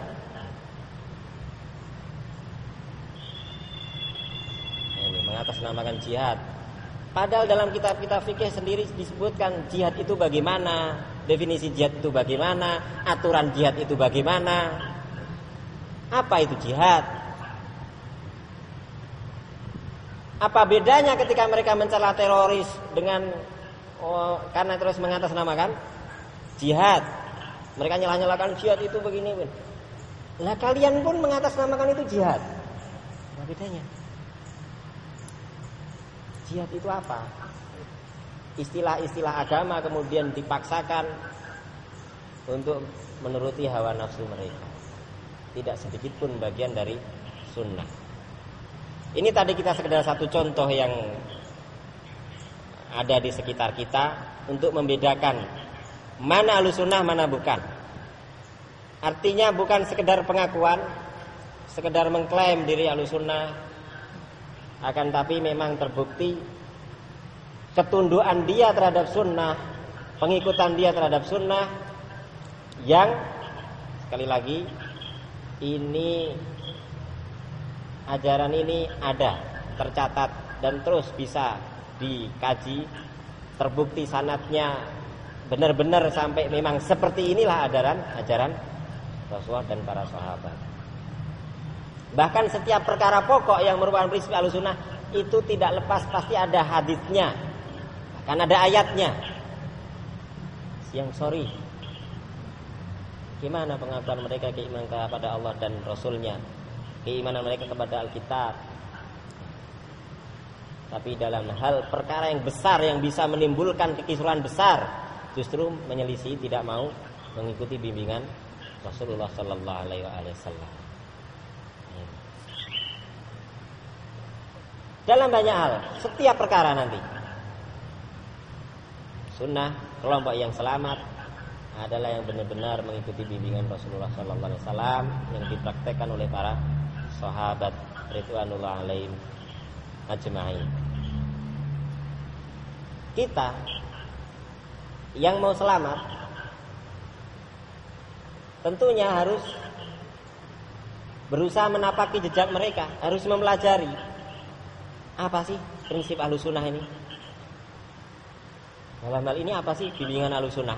Ini mengatasnamakan jihad. Padahal dalam kitab kitab fikih sendiri disebutkan jihad itu bagaimana, definisi jihad itu bagaimana, aturan jihad itu bagaimana. Apa itu jihad? Apa bedanya ketika mereka mencela teroris dengan oh, karena terus mengatasnamakan jihad? Mereka nyalah-nyalakan jihad itu begini. Lah kalian pun mengatasnamakan itu jihad. Apa bedanya? Jihad itu apa? Istilah-istilah agama kemudian dipaksakan untuk menuruti hawa nafsu mereka. Tidak sedikit pun bagian dari sunnah. Ini tadi kita sekedar satu contoh yang ada di sekitar kita untuk membedakan mana alusunah mana bukan. Artinya bukan sekedar pengakuan, sekedar mengklaim diri alusunah, akan tapi memang terbukti ketunduan dia terhadap sunnah, pengikutan dia terhadap sunnah yang sekali lagi ini ajaran ini ada, tercatat dan terus bisa dikaji, terbukti sanatnya benar-benar sampai memang seperti inilah ajaran ajaran Rasulullah dan para sahabat. Bahkan setiap perkara pokok yang merupakan prinsip alusunah itu tidak lepas pasti ada hadisnya, kan ada ayatnya. Yang sorry, gimana pengakuan mereka keimanan kepada Allah dan Rasulnya keimanan mereka kepada Alkitab. Tapi dalam hal perkara yang besar yang bisa menimbulkan kekisruhan besar, justru menyelisih tidak mau mengikuti bimbingan Rasulullah Sallallahu Alaihi Wasallam. Dalam banyak hal, setiap perkara nanti sunnah kelompok yang selamat adalah yang benar-benar mengikuti bimbingan Rasulullah Sallallahu Alaihi Wasallam yang dipraktekkan oleh para sahabat ridwanullah alaihim ajma'in. Kita yang mau selamat tentunya harus berusaha menapaki jejak mereka, harus mempelajari apa sih prinsip alusunah ini. Dalam hal ini apa sih bimbingan alusunah?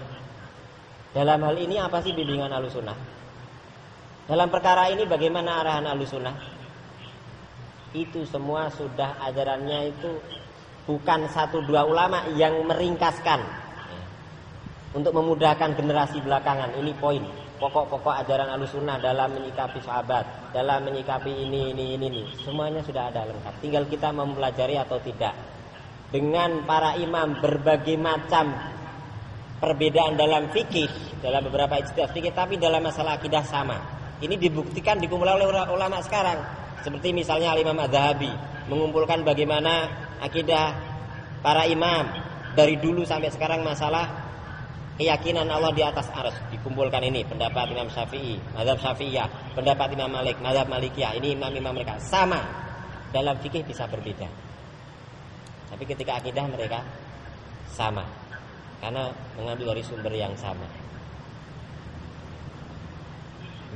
Dalam hal ini apa sih bimbingan alusunah? Dalam perkara ini bagaimana arahan alusunah? Itu semua sudah ajarannya itu bukan satu dua ulama yang meringkaskan untuk memudahkan generasi belakangan. Ini poin pokok-pokok ajaran alusunah dalam menyikapi sahabat, dalam menyikapi ini ini ini ini. Semuanya sudah ada lengkap. Tinggal kita mempelajari atau tidak. Dengan para imam berbagai macam perbedaan dalam fikih, dalam beberapa ijtihad fikih, tapi dalam masalah akidah sama. Ini dibuktikan dikumpulkan oleh ulama sekarang. Seperti misalnya Al Imam Adz-Dzahabi mengumpulkan bagaimana akidah para imam dari dulu sampai sekarang masalah keyakinan Allah di atas arus dikumpulkan ini pendapat Imam Syafi'i, Mazhab Syafi'iyah, pendapat Imam Malik, Mazhab Malikiyah. Ini imam-imam mereka sama. Dalam fikih bisa berbeda. Tapi ketika akidah mereka sama. Karena mengambil dari sumber yang sama.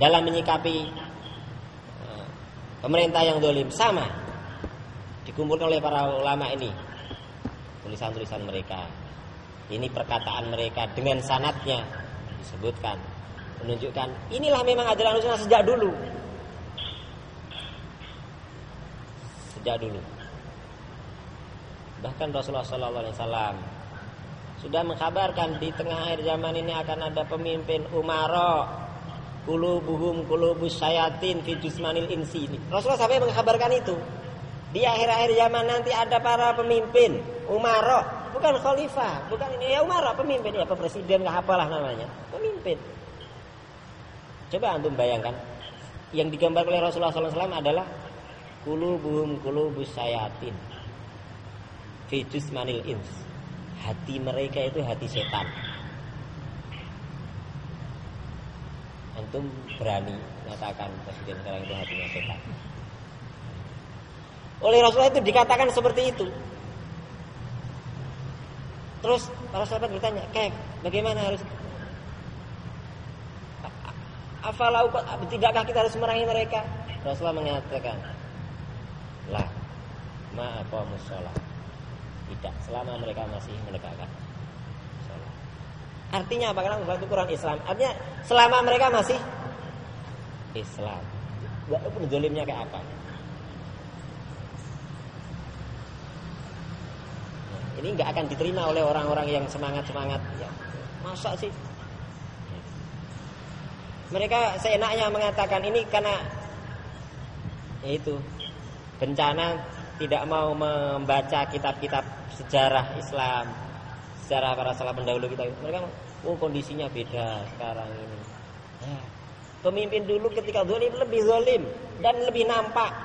Dalam menyikapi eh, pemerintah yang dolim sama dikumpulkan oleh para ulama ini tulisan-tulisan mereka ini perkataan mereka dengan sanatnya disebutkan menunjukkan inilah memang ajaran Rasulullah sejak dulu. Sejak dulu. Bahkan Rasulullah SAW sudah mengkabarkan di tengah akhir zaman ini akan ada pemimpin umaro kulubuhum kulubus sayatin fi jismanil insi ini. Rasulullah sampai mengkabarkan itu. Di akhir-akhir zaman nanti ada para pemimpin, umaro, bukan khalifah, bukan ini ya umaro, pemimpin ya, presiden nggak apalah namanya, pemimpin. Coba antum bayangkan, yang digambar oleh Rasulullah SAW adalah kulubuhum kulubus sayatin, fijus manil ins. Hati mereka itu hati setan. Antum berani mengatakan presiden sekarang itu hatinya setan. Oleh Rasulullah itu dikatakan seperti itu. Terus para sahabat bertanya, "Kayak bagaimana harus Afalau tidakkah kita harus merangi mereka?" Rasulullah mengatakan, "Lah, ma sholat." Tidak, selama mereka masih menegakkan sholat. Artinya apa? Karena itu Quran Islam. Artinya selama mereka masih Islam. Walaupun zolimnya kayak apa. Ini nggak akan diterima oleh orang-orang yang semangat-semangat. Ya masa sih? Mereka seenaknya mengatakan ini karena ya itu bencana tidak mau membaca kitab-kitab sejarah Islam sejarah para salah pendahulu kita. Mereka oh kondisinya beda sekarang ini. Ya. pemimpin dulu ketika zalim lebih zalim dan lebih nampak.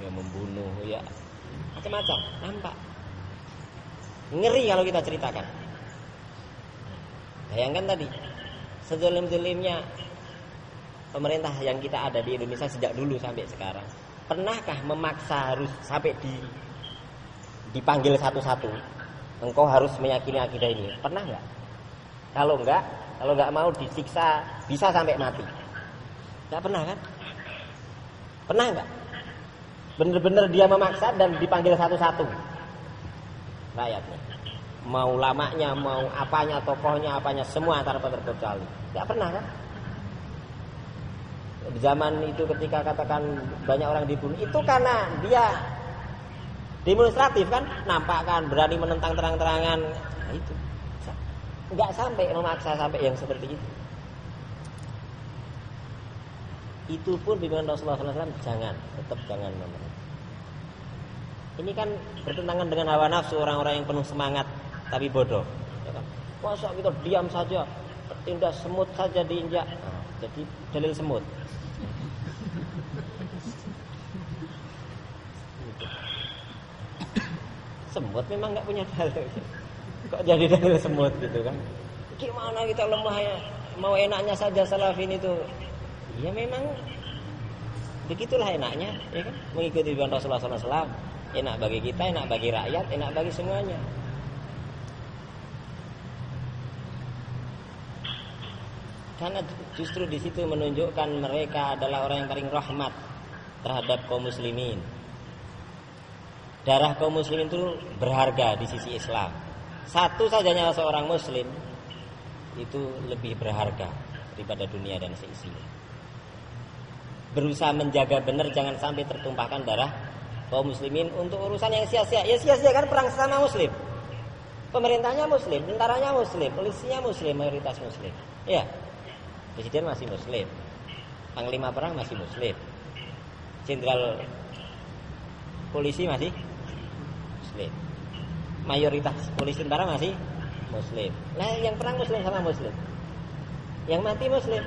Ya membunuh ya macam-macam. Nampak? Ngeri kalau kita ceritakan. Bayangkan tadi sezolim-zolimnya pemerintah yang kita ada di Indonesia sejak dulu sampai sekarang. Pernahkah memaksa harus sampai di dipanggil satu-satu? Engkau harus meyakini akidah ini. Pernah nggak? Kalau enggak kalau nggak mau disiksa bisa sampai mati. Nggak pernah kan? Pernah nggak Benar-benar dia memaksa dan dipanggil satu-satu rakyatnya. Mau lamanya, mau apanya, tokohnya, apanya, semua tanpa terkecuali. Tidak pernah kan? Di zaman itu ketika katakan banyak orang dibunuh, itu karena dia demonstratif kan, nampak kan, berani menentang terang-terangan. Nah, itu nggak sampai memaksa sampai yang seperti itu. Itu pun bimbingan Rasulullah SAW jangan tetap jangan memenuhi. Ini kan bertentangan dengan hawa nafsu orang-orang yang penuh semangat tapi bodoh. Ya kan? Masa kita diam saja, tindak semut saja diinjak, nah, jadi dalil semut. Semut memang nggak punya dalil. Kok jadi dalil semut gitu kan? Gimana kita lemah ya? Mau enaknya saja salafin itu ya memang begitulah enaknya ya kan? Mengikuti bimbingan Rasulullah SAW enak bagi kita enak bagi rakyat enak bagi semuanya. Karena justru di situ menunjukkan mereka adalah orang yang paling rahmat terhadap kaum muslimin. Darah kaum muslimin itu berharga di sisi Islam. Satu saja nyawa seorang muslim itu lebih berharga daripada dunia dan seisinya berusaha menjaga benar jangan sampai tertumpahkan darah kaum muslimin untuk urusan yang sia-sia. Ya sia-sia kan perang sesama muslim. Pemerintahnya muslim, tentaranya muslim, polisinya muslim, mayoritas muslim. Ya. Presiden masih muslim. Panglima perang masih muslim. Jenderal polisi masih muslim. Mayoritas polisi tentara masih muslim. Nah, yang perang muslim sama muslim. Yang mati muslim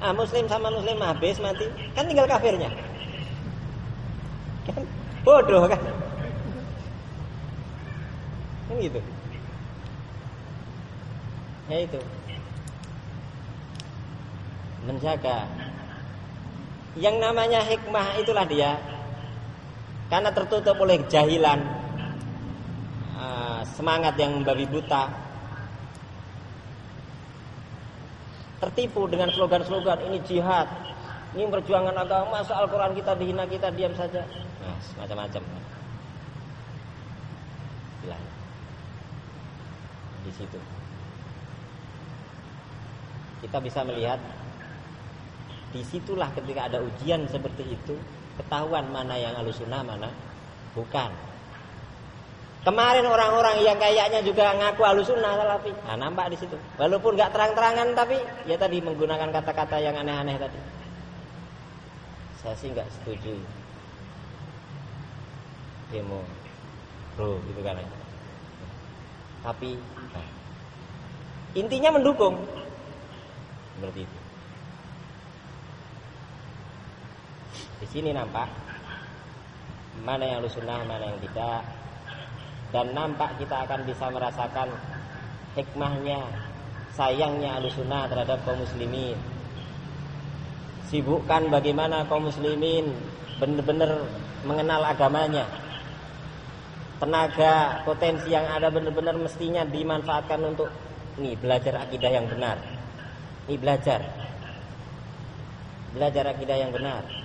ah muslim sama muslim habis mati kan tinggal kafirnya kan bodoh kan Kan gitu. Ya itu. Menjaga. Yang namanya hikmah itulah dia. Karena tertutup oleh jahilan, ah, semangat yang membabi buta, tertipu dengan slogan-slogan ini jihad, ini perjuangan agama, masa Al-Quran kita dihina kita diam saja. Nah, macam-macam. Di situ. Kita bisa melihat di situlah ketika ada ujian seperti itu ketahuan mana yang alusuna mana bukan Kemarin orang-orang yang kayaknya juga ngaku alusuna salafi. Nah, nampak di situ. Walaupun nggak terang-terangan tapi ya tadi menggunakan kata-kata yang aneh-aneh tadi. Saya sih nggak setuju demo bro gitu kan. Tapi nah, intinya mendukung seperti itu. Di sini nampak mana yang alusuna mana yang tidak dan nampak kita akan bisa merasakan hikmahnya sayangnya alusuna terhadap kaum muslimin. Sibukkan bagaimana kaum muslimin benar-benar mengenal agamanya. Tenaga potensi yang ada benar-benar mestinya dimanfaatkan untuk nih belajar akidah yang benar. Nih belajar. Belajar akidah yang benar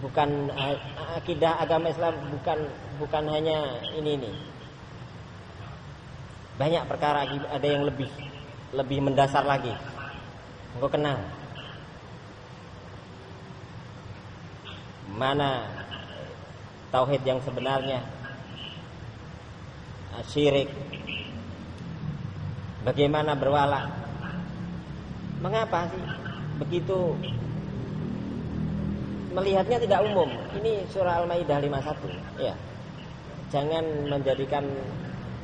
bukan akidah agama Islam bukan bukan hanya ini nih. Banyak perkara ada yang lebih lebih mendasar lagi. Engkau kenal. Mana tauhid yang sebenarnya? Syirik. Bagaimana berwala? Mengapa sih begitu melihatnya tidak umum. Ini surah Al-Maidah 51. Ya. Jangan menjadikan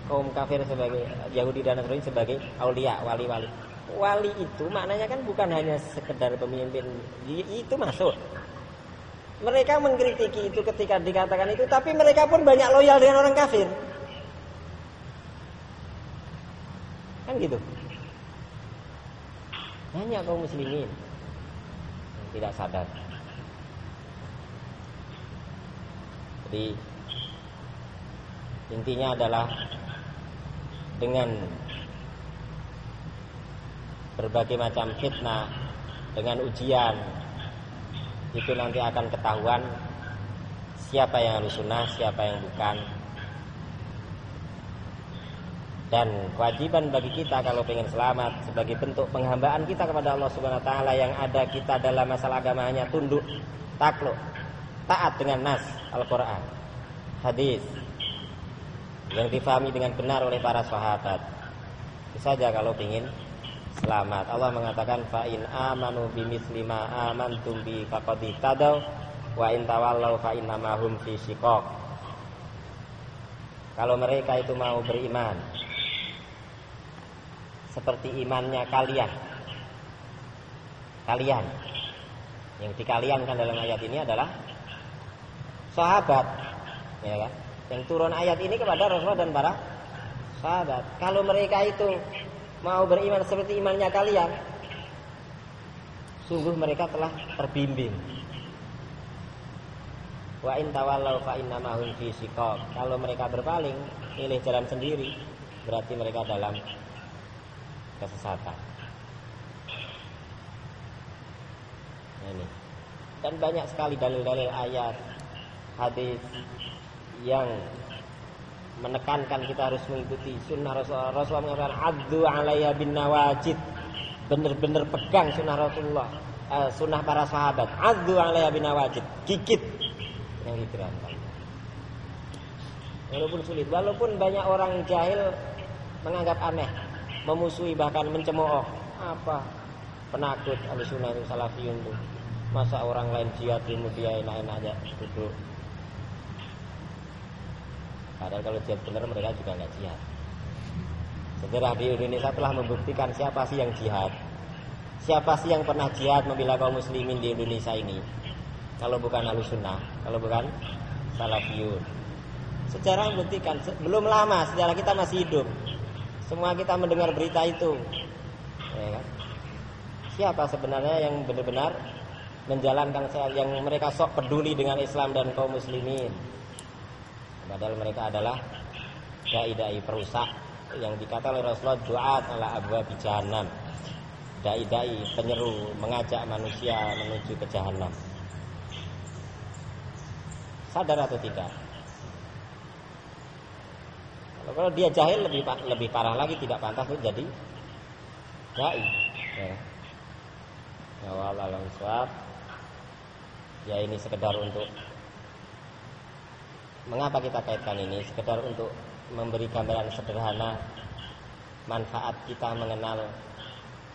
kaum kafir sebagai Yahudi dan Nasrani sebagai aulia, wali-wali. Wali itu maknanya kan bukan hanya sekedar pemimpin. Itu masuk. Mereka mengkritiki itu ketika dikatakan itu, tapi mereka pun banyak loyal dengan orang kafir. Kan gitu. Banyak kaum muslimin tidak sadar. Jadi intinya adalah dengan berbagai macam fitnah, dengan ujian itu nanti akan ketahuan siapa yang harus sunnah, siapa yang bukan. Dan kewajiban bagi kita kalau ingin selamat sebagai bentuk penghambaan kita kepada Allah Subhanahu wa taala yang ada kita dalam masalah agama hanya tunduk, takluk, taat dengan nas Al-Quran hadis yang difahami dengan benar oleh para sahabat. Itu saja kalau ingin selamat. Allah mengatakan fa in amanu bimitsli ma amantum bi tadaw wa in tawallau fa innamahum fi shiqaq. Kalau mereka itu mau beriman seperti imannya kalian kalian yang dikaliankan dalam ayat ini adalah sahabat. Ya kan? Yang turun ayat ini kepada Rasulullah dan para sahabat. Kalau mereka itu mau beriman seperti imannya kalian sungguh mereka telah terbimbing. Wa in tawallau fa inna mahum fi kalau mereka berpaling milih jalan sendiri berarti mereka dalam kesesatan. Ini. Dan banyak sekali dalil-dalil ayat hadis yang menekankan kita harus mengikuti sunnah Rasulullah. Rasulullah mengatakan addu alaiya bin nawajid. Benar-benar pegang sunnah Rasulullah, uh, sunnah para sahabat. Addu alaiya bin nawajid. Gigit yang diterangkan. Walaupun sulit, walaupun banyak orang jahil menganggap aneh, memusuhi bahkan mencemooh. Apa penakut al-sunnah itu salafiyun itu. Masa orang lain jihad ilmu dia enak-enak aja duduk Padahal kalau jihad benar mereka juga nggak jihad. Sejarah di Indonesia telah membuktikan siapa sih yang jihad. Siapa sih yang pernah jihad membela kaum muslimin di Indonesia ini? Kalau bukan sunnah, kalau bukan salafiyun. Sejarah membuktikan belum lama sejarah kita masih hidup. Semua kita mendengar berita itu. Ya kan? Siapa sebenarnya yang benar-benar menjalankan yang mereka sok peduli dengan Islam dan kaum muslimin? Padahal mereka adalah dai-dai perusak yang dikata oleh Rasulullah duat ala abwa bijahanam. Dai-dai penyeru mengajak manusia menuju ke jahanam. Sadar atau tidak? Kalau dia jahil lebih lebih parah lagi tidak pantas untuk jadi dai. Ya. Ya. Ya ini sekedar untuk mengapa kita kaitkan ini? Sekedar untuk memberi gambaran sederhana manfaat kita mengenal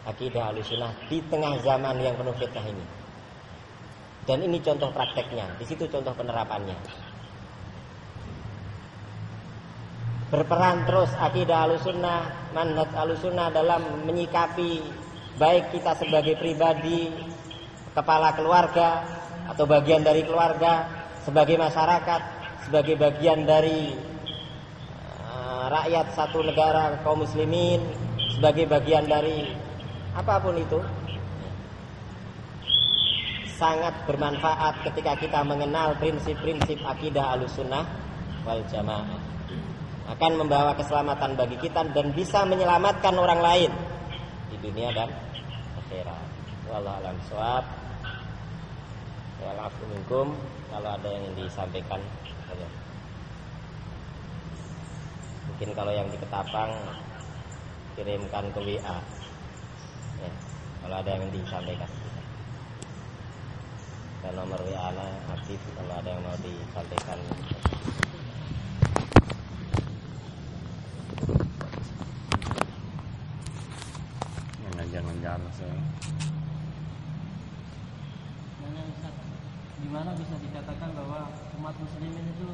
akidah alusunah di tengah zaman yang penuh fitnah ini. Dan ini contoh prakteknya, di situ contoh penerapannya. berperan terus akidah alusunnah manhaj alusunnah dalam menyikapi baik kita sebagai pribadi kepala keluarga atau bagian dari keluarga sebagai masyarakat sebagai bagian dari uh, rakyat satu negara kaum muslimin sebagai bagian dari apa pun itu sangat bermanfaat ketika kita mengenal prinsip-prinsip akidah alusunnah wal jamaah akan membawa keselamatan bagi kita dan bisa menyelamatkan orang lain di dunia dan akhirat. Wallahu alam suwab. Minkum kalau ada yang disampaikan saja. Mungkin kalau yang di Ketapang kirimkan ke WA. Ya, kalau ada yang disampaikan. Dan nomor WA aktif kalau ada yang mau disampaikan. jangan-jangan saya Gimana bisa dikatakan bahwa umat muslimin itu